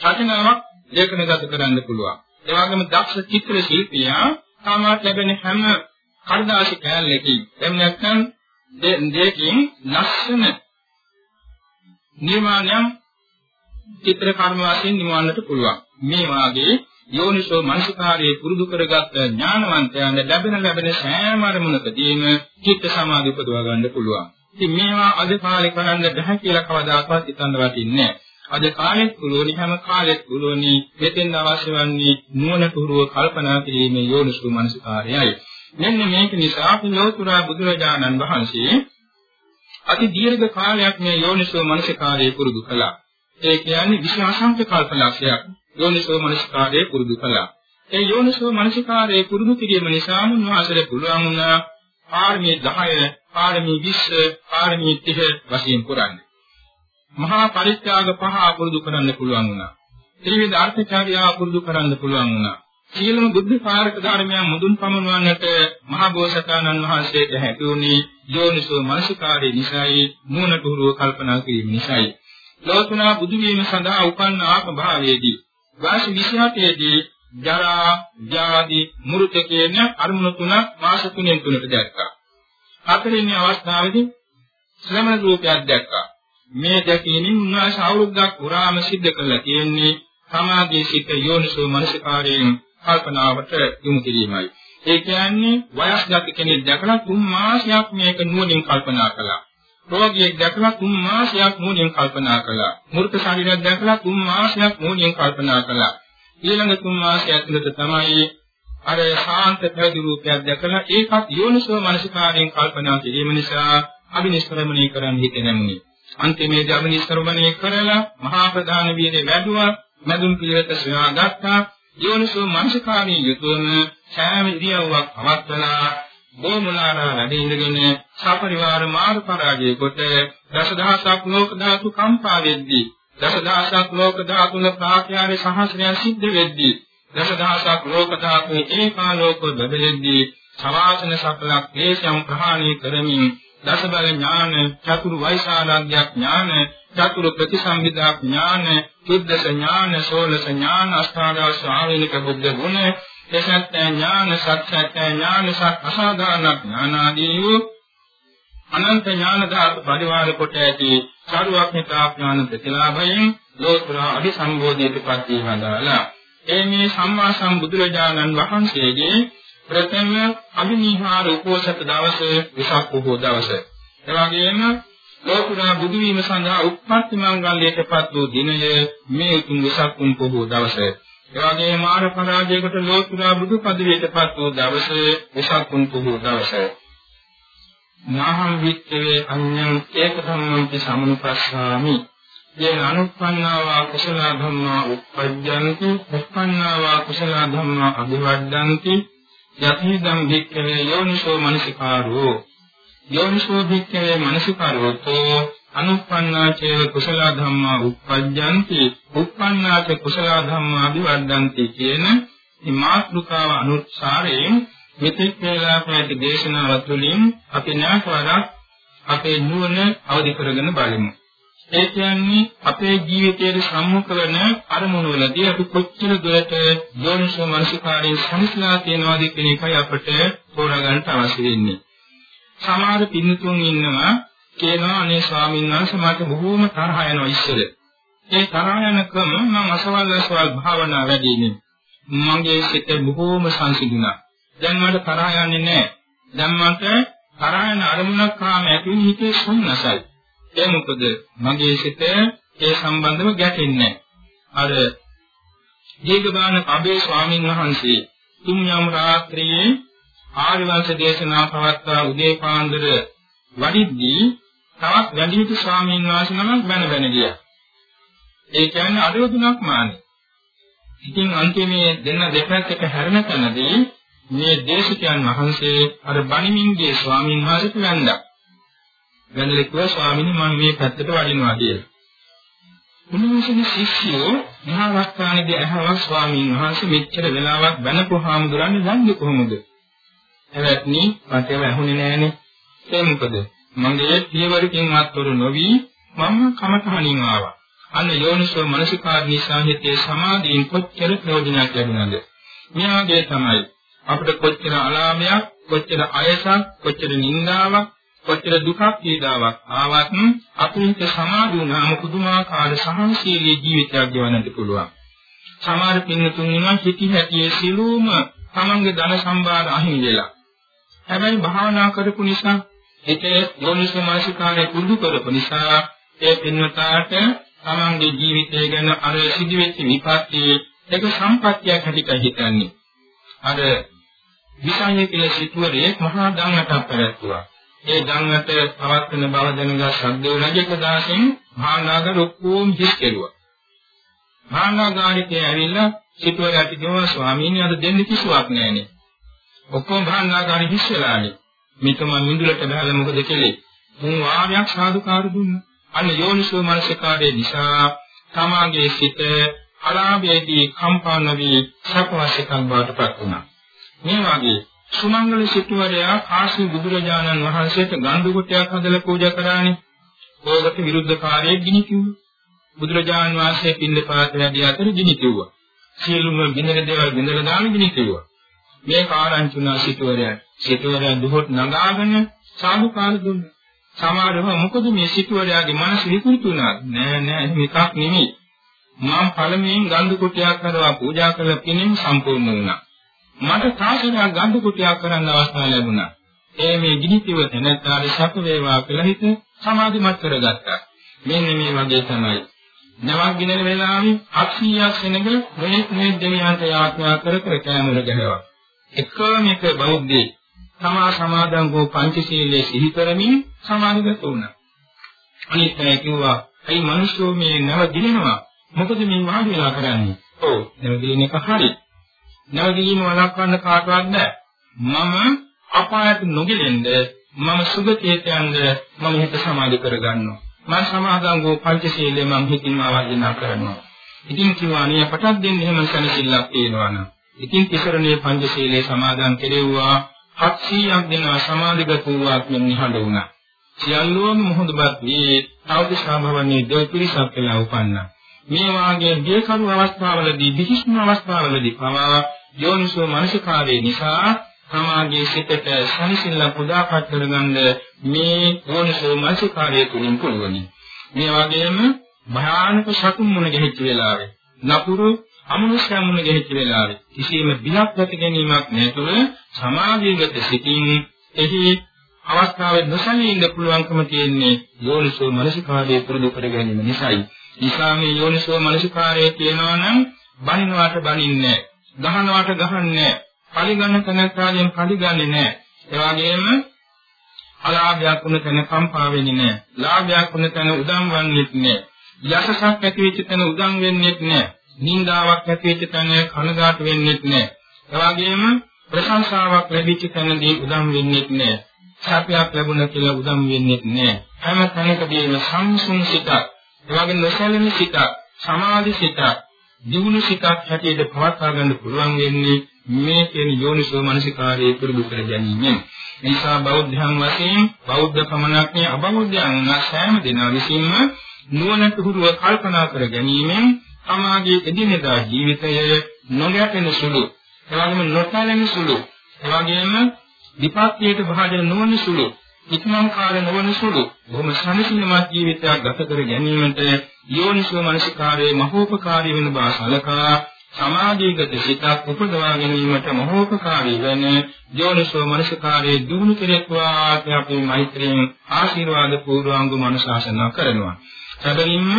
රචනාවක් ලේඛනගත කරන්න පුළුවන්. ඒ වගේම දක්ෂ චිත්‍ර ශිල්පියා තමාට ලැබෙන හැම කඩදාසි කෑල්ලකින් එහෙම නැත්නම් දෙකකින් ලක්ෂණ නිර්මාණයන් චිත්‍ර කර්ම වශයෙන් නිමවන්නට පුළුවන්. මේ වාගේ යෝනිසෝ මනසිකාරයේ පුරුදු කරගත් ඥානවන්තයන් ලැබෙන ලැබෙන සෑම අරමුණකදීම චිත්ත සමාධි උපදවා ගන්න පුළුවන්. ඉතින් මේවා අද කාලේ කරන්න බැහැ කියලා කවදාකවත් හිතන්න වටින්නේ අද කාලෙත් පුළුවනි හැම කාලෙත් පුළුවනි මෙතෙන් අවශ්‍ය වන්නේ නුවණ තුරුව කල්පනා කිරීමේ යෝනිසෝ මනසිකාරයයි. මෙන්න මේක නිසා අපි ලෝතුරා බුදුරජාණන් වහන්සේ අති දීර්ඝ කාලයක් මේ යෝනිසෝ මනසිකාරයේ පුරුදු කළා. ඒ කියන්නේ විශ්වාසංක කල්පලක්ෂයක් යෝනිසෝ මනසිකාරයේ පුරුදු කළා. ඒ යෝනිසෝ මනසිකාරයේ පුරුදු කිරීම නිසා උන්වහන්සේට පුළුවන් වුණා පාරමී 10, පාරමී 20, පාරමී 30 වශයෙන් පුරන්නේ. මහා පරිත්‍යාග පහ පුරුදු කරන්න පුළුවන් වුණා. ත්‍රිවිධ අර්ථචාරියා පුරුදු කරන්න පුළුවන් වුණා. සියලුම බුද්ධ කාරක ධර්මයන් මුදුන් පමුණවන්නට මහා බෝසතාණන් වහන්සේට හැකියුනේ යෝනිසෝ මනසිකාරයේ නිසායි නුවණට උරුව කල්පනා කිරීම නිසායි. ලෝතුනා බුදු වීම සඳහා උපන්න ආත්ම භාවයේදී වාස 28 දී ජරා, ව්‍යාධි, මෘත කියන අරමුණු තුන මාස තුනෙන් තුනට දැක්කා. හතරවෙනි අවස්ථාවේදී ශ්‍රමණ රූපයක් දැක්කා. මේ දැකීමෙන් උන්වහන්සේ අවුරුද්දක් පුරාම සිද්ධ කළා කියන්නේ සමාධි සිත යෝනිසෝ මනසිකාරයෙන් කල්පනාවට යොමු කිරීමයි. ඒ කියන්නේ වයස්ගත කෙනෙක් දැකලා තුන් මාසයක් මේක නුවණින් කල්පනා කළා. රෝගියෙක් දැකලා තුන් මාසයක් නුවණින් කල්පනා කළා. මෘත ශරීරයක් දැකලා තුන් මාසයක් නුවණින් කල්පනා කළා. ඊළඟ තුන් මාසය ඇතුළත තමයි අර ශාන්ත පැවිදි රූපයක් දැකලා ඒකත් යෝනිසෝ මනසිකාරයෙන් කල්පනා කිරීම නිසා අභිනිෂ්ක්‍රමණය කරන්න හිතෙන්නේ. අන්තිමේදී අභිනිෂ්ක්‍රමණය කරලා මහා ප්‍රධාන වීර්ය වැඩුවා, මදුන් පිළිවෙත සොයා ගත්තා. යෝනිසෝ මනසිකාරී යුතුවම සෑම ඉරියව්වක් පවත්වලා බෝමුලාරා වැඩ ඉඳගෙන සපරිවාර මාර්ග පරාජය කොට දසදහසක් ලෝක ධාතු කම්පා වෙද්දී දසදහසක් ලෝක ධාතුන ප්‍රාත්‍යාරේ සහස්‍රයන් සිද්ධ වෙද්දී දසදහසක් ලෝක ධාතු ඒකාලෝක බබලෙද්දී සවාසන සකලක් දේශම් ප්‍රහාණය කරමින් දස බල ඥාන චතුරු වෛශාරාග්‍ය ඥාන චතුරු ප්‍රතිසංවිදා ඥාන සුද්ධ ඥාන සෝලස ඥාන අෂ්ටාදශ ආවේනික බුද්ධ ගුණ දසත්‍ය ඥාන සත්‍යත්‍ය ඥාන සත් අසාධාරණ ඥාන ආදී වූ අනන්ත ඥාන ධාතු පරිවාර කොට ඇති චාරුවක්ඥතා ඥාන ප්‍රතිලාභයෙන් ලෝතර අභිසම්බෝධිතපත් වීමදාලා ඒ මේ සම්මා සම්බුදුරජාණන් වහන්සේගේ ප්‍රථම අභිනිහාර උපෝසත දවසේ විසක් පොහොව දවසේ. එවැගේම ලෝතර බුදු වීම සඳහා උප්පත්ති මංගල්‍යයටපත් වූ දිනය මේ උතුම් විසක් පොහොව දවසේ. එවාගේ මාන පරාජයකට ලෝතුරා බුදු පදවියටපත් වූ දවසේ වෙසක් පුන් පුහු දවසේ. නාහං විත්තේ අඤ්ඤං ඒක ධම්මං සමනුපස්සාමි. යේන අනුප්පන්නාවා කුසල ධම්මා උප්පජ්ජන්ති උප්පන්නාවා කුසල ධම්මා අභිවර්ධන්ති යතිදම් වික්ඛවේ යෝනිසෝ මනසිකාරෝ යෝනිසෝ වික්ඛවේ මනසිකාරෝතෝ අනුප්පන්නාචේ කුසල ධම්මා උප්පජ්ජಂತಿ උප්පන්නාච කුසල ධම්මා අභිවර්ධಂತಿ කියන මේ මාත්‍රිකාව අනුසාරයෙන් මෙතෙක් වේලා පැති දේශනාව තුළින් අපි නැවතවරක් අපේ නුවණ අවදි කරගෙන බලමු. ඒ කියන්නේ අපේ ජීවිතයේ සම්මුඛ වෙන අරමුණු වලදී අපි කොච්චර දුරට යෝනිසෝ මනසිකාරයෙන් සම්සලා තියෙනවද කියන එකයි අපට තෝරා ගන්න අවශ්‍ය වෙන්නේ. සමහර පින්තුන් ඉන්නවා කියනවා අනේ ස්වාමීන් වහන්සේ මට බොහෝම තරහ යනවා ඉස්සර. ඒ තරහ යන ක්‍රම මම අසවල් අසවල් භාවනා වැඩිනේ. මගේ සිත බොහෝම සංසිඳුණා. දැන් මට තරහ යන්නේ නැහැ. දැන් මට තරහ යන අරමුණක් කාම ඇති හිතේ සුන්නසයි. ඒ මොකද මගේ සිත ඒ සම්බන්ධව ගැටෙන්නේ අර දීඝබාන අබේ ස්වාමීන් වහන්සේ තුන් යම් රාත්‍රියේ ආර්ය වංශ දේශනා පවත්වා උදේ පාන්දර වඩිද්දී තවත් වැඩිහිටි ස්වාමීන් වහන්සේ නමක් බැන බැන ගියා. ඒ කියන්නේ අරවතුනක් මානේ. ඉතින් අන්තිමේ දෙන්න දෙපැත්තට හැරෙන තැනදී මේ දේශකයන් වහන්සේ අර බණිමින්ගේ ස්වාමීන් වහන්සේට වැඳා. වැඳලා කිව්වා ස්වාමීනි මම මේ පැත්තට වඩිනවා කියලා. උන්වහන්සේගේ ශිෂ්‍යයෝ මහා වස්තානේදී අහවා ස්වාමීන් වහන්සේ මෙච්චර වෙලාවක් බැනපු හාමුදුරන්නේ යන්නේ කොහොමද? එවත්නි මට ඒව ඇහුනේ නෑනේ. ඒ මොකද? මගේ පියවරකින් අත්වරු නොවි මම කමතහණින් ආවා. අන්න යෝනිසෝ මනසිකාර නිසා හිතේ සමාධියෙන් කොච්චර ප්‍රයෝජනයක් ලැබුණාද? මෙයාගේ තමයි අපිට කොච්චර අලාභයක්, කොච්චර අයසක්, කොච්චර නින්දාවක්, කොච්චර දුකක් පීඩාවක් ආවත් අපිට සමාධි වුණාම පුදුමාකාර සහනශීලී ජීවිතයක් ගෙවන්නට පුළුවන්. සමහර පින්නතුන් වෙනවා හිති හැටියේ සිළුම තමන්ගේ ධන සම්භාර අහිමි වෙලා. හැබැයි භාවනා කරපු නිසා හිතේ යෝනිසෝ මානසිකාරය කුඩු කරපු නිසා ඒ පින්වතාට තමන්ගේ ජීවිතය ගැන අර සිදුවෙච්ච විපත්ති එක සම්පත්තියක් හැටියට හිතන්නේ. අර විසංය කියලා සිටුවරේ මහා ධම්මටක් පැවැත්තුවා. ඒ ධම්මට පවත්වන බව දැනගත් ශ්‍රද්ධේව රජක දාසෙන් මහානාගර ඔක්කොම හිස් කෙරුවා. මහානාගාරිකේ ඇවිල්ලා සිටුවරට කිව්වා ස්වාමීනි අද දෙන්න කිසිවක් නැහැනේ. ඔක්කොම මහානාගාරි හිස් වෙලානේ. මේක මම මිඳුලට බහලා මොකද කෙලේ? මුන් වාරයක් සාදුකාර දුන්නා. අන්න යෝනිසෝ මනසකාරයේ නිසා තමාගේ සිත අලාභයේදී කම්පා නොවි සපවසිකම් බවටපත් වුණා. මේ වගේ සුමංගල සිටුවරයා කාශී බුදුරජාණන් වහන්සේට ගන්ධ කොටයක් හදලා පූජා කරානේ. ඕකට විරුද්ධ කාර්යයක් ගිනි කිව්වා. බුදුරජාණන් වහන්සේ පිළිපාත වැඩි අතර ගිනි කිව්වා. සියලුම බින්දන දේවල් බින්දලා දාන ගිනි කිව්වා. මේ කාරණචුනා සිටුවරයා සිටුවරයා දුහොත් නගාගෙන සාදුකාර දුන්නා. සමහරව මොකද මේ සිටුවරයාගේ මනස විකෘති වුණා. නෑ නෑ මේකක් නෙමෙයි. මම පළමුවෙන් ගන්ධ කුටියක් කරවා පූජා කළ පිණින් සම්පූර්ණ වුණා. මට තාක්ෂණයක් ගන්ධ කුටියක් කරන්න අවස්ථාව ලැබුණා. ඒ මේ ගිනිතිව තැනත්තාට සැප වේවා කියලා හිත සමාධිමත් කරගත්තා. මෙන්න මේ වගේ තමයි. නවක් ගිනන වෙලාවේ 800ක් සෙනඟ මේ මේ දෙවියන්ට යාඥා කර කර කැමර ගහනවා. එකම එක බෞද්ධයෙක් තමා සමාදන් වූ පංචශීලයේ සිහි කරමින් සමාධිගත වුණා. අනිත් අය කිව්වා, "ඇයි මිනිස්සු මේ නව දිනනවා? මොකද මේ වාඩි වෙලා කරන්නේ?" "ඔව්, නව දින එක හරි. නව දිනීම වළක්වන්න කාටවත් බෑ. මම අපායට නොගෙලෙන්න මම සුගතියට යන්න මම හිත සමාධි කරගන්නවා. මම සමාදන් වූ පංචශීලයේ මම හිතින් ආවර්ජන කරනවා." ඉතින් කිව්වා අනේ පටක් දෙන්න එහෙම සැනසෙල්ලක් තියෙනවා නම්. ඉතින් තිසරණේ පංචශීලයේ සමාදන් කෙරෙව්වා 700ක් දෙනා සමාධිගත වූ ආත්මෙන් නිහඬ වුණා. සියල්ලෝම මොහොතවත් මේ තවදිසා භවන්නේ දෙව් පිරිසක් කියලා උපන්නා. මේ වාගේ දීකරු අවස්ථාවලදී විශිෂ්ට අවස්ථාවලදී පවා යෝනිසෝ මනසිකාරයේ නිසා සමාගයේ සිතට සනිසිල්ල පුදාපත් කරගන්න මේ යෝනිසෝ මනසිකාරයේ තුලින් පුළුවනි. මේ වගේම භයානක සතුන් මුණ ගැහිච්ච වෙලාවේ නපුරු අමනුෂ්‍යයන් මුණ ගැහිච්ච වෙලාවේ කිසියම් බියක් ඇති ගැනීමක් නැතුව සමාධියකට සිටින් එහි අවස්ථාවේ නොසලී ඉන්න පුළුවන්කම තියෙන්නේ යෝනිසෝ මනසිකාරයේ පුරුදු කර ගැනීම නිසායි. නිසා මේ යෝනිසෝ මනසිකාරයේ කියනවා නම් බනිනවාට බනින්නේ ගහනවාට ගහන්නේ පරිගන්න තැනකාරයෙන් පරිගන්නේ නැහැ. ඒ වගේම අලාභයක් වුණ තැන කම්පා වෙන්නේ නැහැ. ලාභයක් වුණ තැන උදම් වන්නේ නැහැ. යසසක් ඇති වෙච්ච තැන උදම් වෙන්නේ නැහැ. නින්දාවක් ඇති වෙච්ච තැන කනගාටු වෙන්නේ නැහැ. ඒ වගේම ප්‍රශංසාවක් ලැබිච්ච තැනදී උදම් වෙන්නේ නැහැ. සාපයක් ලැබුණ කියලා උදම් වෙන්නේ නැහැ. හැම තැනකදීම සංසුන් සිතක්, එවැගේ නොසැලෙන සිතක්, සමාධි සිතක්, දියුණු සිතක් හැටියට පවත්වා ගන්න පුළුවන් වෙන්නේ මේ කියන යෝනිසෝ මනසිකාරයේ පුරුදු කර ගැනීමෙන්. නිසා බෞද්ධයන් වශයෙන් බෞද්ධ පමණක් නෙවෙයි අබෞද්ධයන් වුණා සෑම දෙනා විසින්ම නුවණට හුරුව කල්පනා කර ගැනීමෙන් සමාජයේ එදිනෙදා ජීවිතය නොගැටෙන සුළු එවැගේම නොසැලෙන සුළු එවැගේම විපත්තියට භාජන නොවන සුළු ඉක්මන් කාල නොවන සුළු බොහොම සනසිනමත් ජීවිතයක් ගත කර ගැනීමට යෝනිසෝ මනසිකාරයේ මහෝපකාරී වෙන බව සලකා සමාධිගත සිතක් උපදවා ගැනීමට මහෝපකාරී වන යෝනිසෝ මනසිකාරයේ දුණු කෙරෙක්වා අපි මෛත්‍රියෙන් ආශිර්වාද පූර්වාංග මනසාසනා කරනවා. සැබවින්ම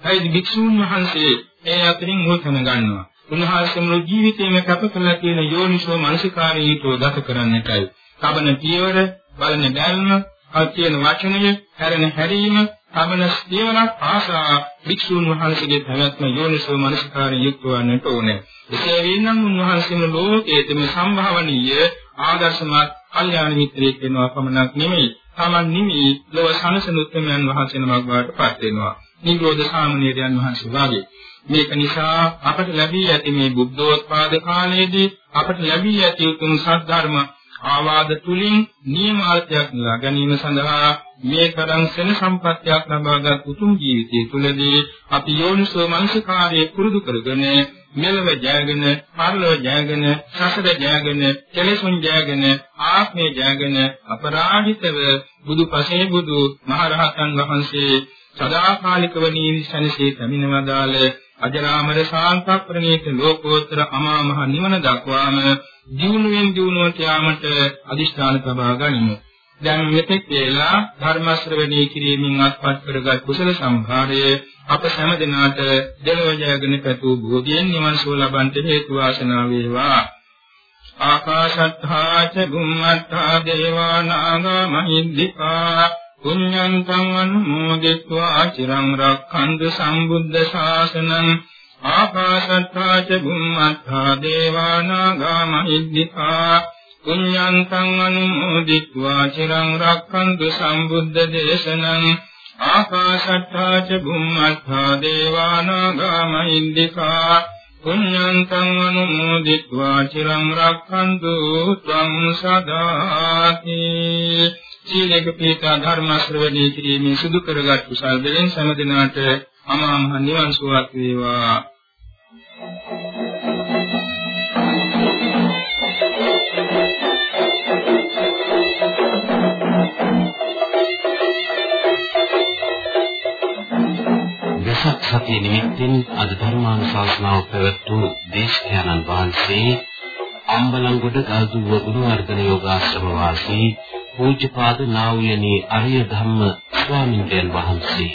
ඇයි භික්ෂුන් වහන්සේ ඒ අතරින් මුල්තන ගන්නවා. උන්වහන්සේ මුළු ජීවිතේම කැප කළා කියන යෝනිසෝ මනසිකාරී ඊටෝ ගත කරන්නටයි. කබන පියවර, බලන බැල්ම, අත්‍යන වචනය, හැරෙන හැරීම, කබන ස්ථීවරක් ආසා භික්ෂුන් වහන්සේගේ පැවැත්ම යෝනිසෝ මනසිකාරී යුක්ත වන්නට ඕනේ. එසේ වෙනනම් උන්වහන්සේම ලෝකයේ තම සම්භාවනීය ආදර්ශමත් කල්යාණ මිත්‍රයෙක් වෙනවා පමණක් නෙමෙයි. තමන් නිමි ලොව සනසන උත්මයන් වහන්සේ නමක් බවට පත් වෙනවා. නිරෝධ සාමණේරයන් වහන්සේ වාගේ මේක නිසා අපට ලැබී ඇති මේ බුද්ධෝත්පාද කාලයේදී අපට ලැබී ඇති උතුම් සත්‍ය ආවාද තුලින් නියමාර්ථයක් ලා ගැනීම සඳහා මේ තරම් සෙන සම්පත්තියක් ලබාගත් උතුම් ජීවිතය තුළදී අපි යෝනිසෝ මනසිකාරයේ පුරුදු කරගෙන මෙලව ජයගෙන පරලොව ජයගෙන සසර ජයගෙන කෙලෙසුන් ජයගෙන ආත්මය ජයගෙන අපරාජිතව බුදු පසේ බුදු මහරහතන් වහන්සේ සදාකාලිකව නීවිසනසේ පැමිණවදාළ අජරාමර ශාන්ත ප්‍රණීත ලෝකෝත්තර අමා මහ නිවන දක්වාම ජීවුණුවෙන් ජීවුණුවට යාමට අදිෂ්ඨාන තබා ගනිමු. දැන් මෙතෙක් වේලා ධර්ම ශ්‍රවණී කිරීමෙන් අත්පත් කරගත් කුසල සම්භාරය අප හැම දිනාට දෙලොව ජයගෙන පැතු භෝගයෙන් නිවන් සුව ලබන්ට හේතු වාසනා වේවා. ආකාශත්තා ච බුම්මත්තා දේවා නාග මහිද්దికා පුඤ්ඤන්තං අනුමෝදිත्वा චිරං රක්ඛන්තු සම්බුද්ධ ශාසනං ආකාශත්තා ච බුම්මත්තා දේවානාගා මහිද්దికා පුඤ්ඤන්තං අනුමෝදිත्वा චිරං රක්ඛන්තු සම්බුද්ධ දේශනං ආකාශත්තා ච බුම්මත්තා දේවානාගා මහිද්దికා පුඤ්ඤන්තං අනුමෝදිत्वा චිරං රක්ඛන්තු ත්වං සදාති. සීලේක පීඨා ධර්ම ශ්‍රවණී කිරීමේ සිදු කරගත් කුසල් දෙලෙන් සෑම දිනකට අමා මහ නිවන් සුවක් වේවා. වෙසක් සතිය නිමිත්තෙන් අද ධර්මානුශාසනාව පැවැත්වූ දේශකයන්න් වහන්සේ අම්බලන්ගොඩ ගල්දුව ගුණවර්ධන යෝගාශ්‍රම වාසී පූජ්‍යපාද නා වූ යනි අරිය ධම්ම ස්වාමීන් වහන්සේ.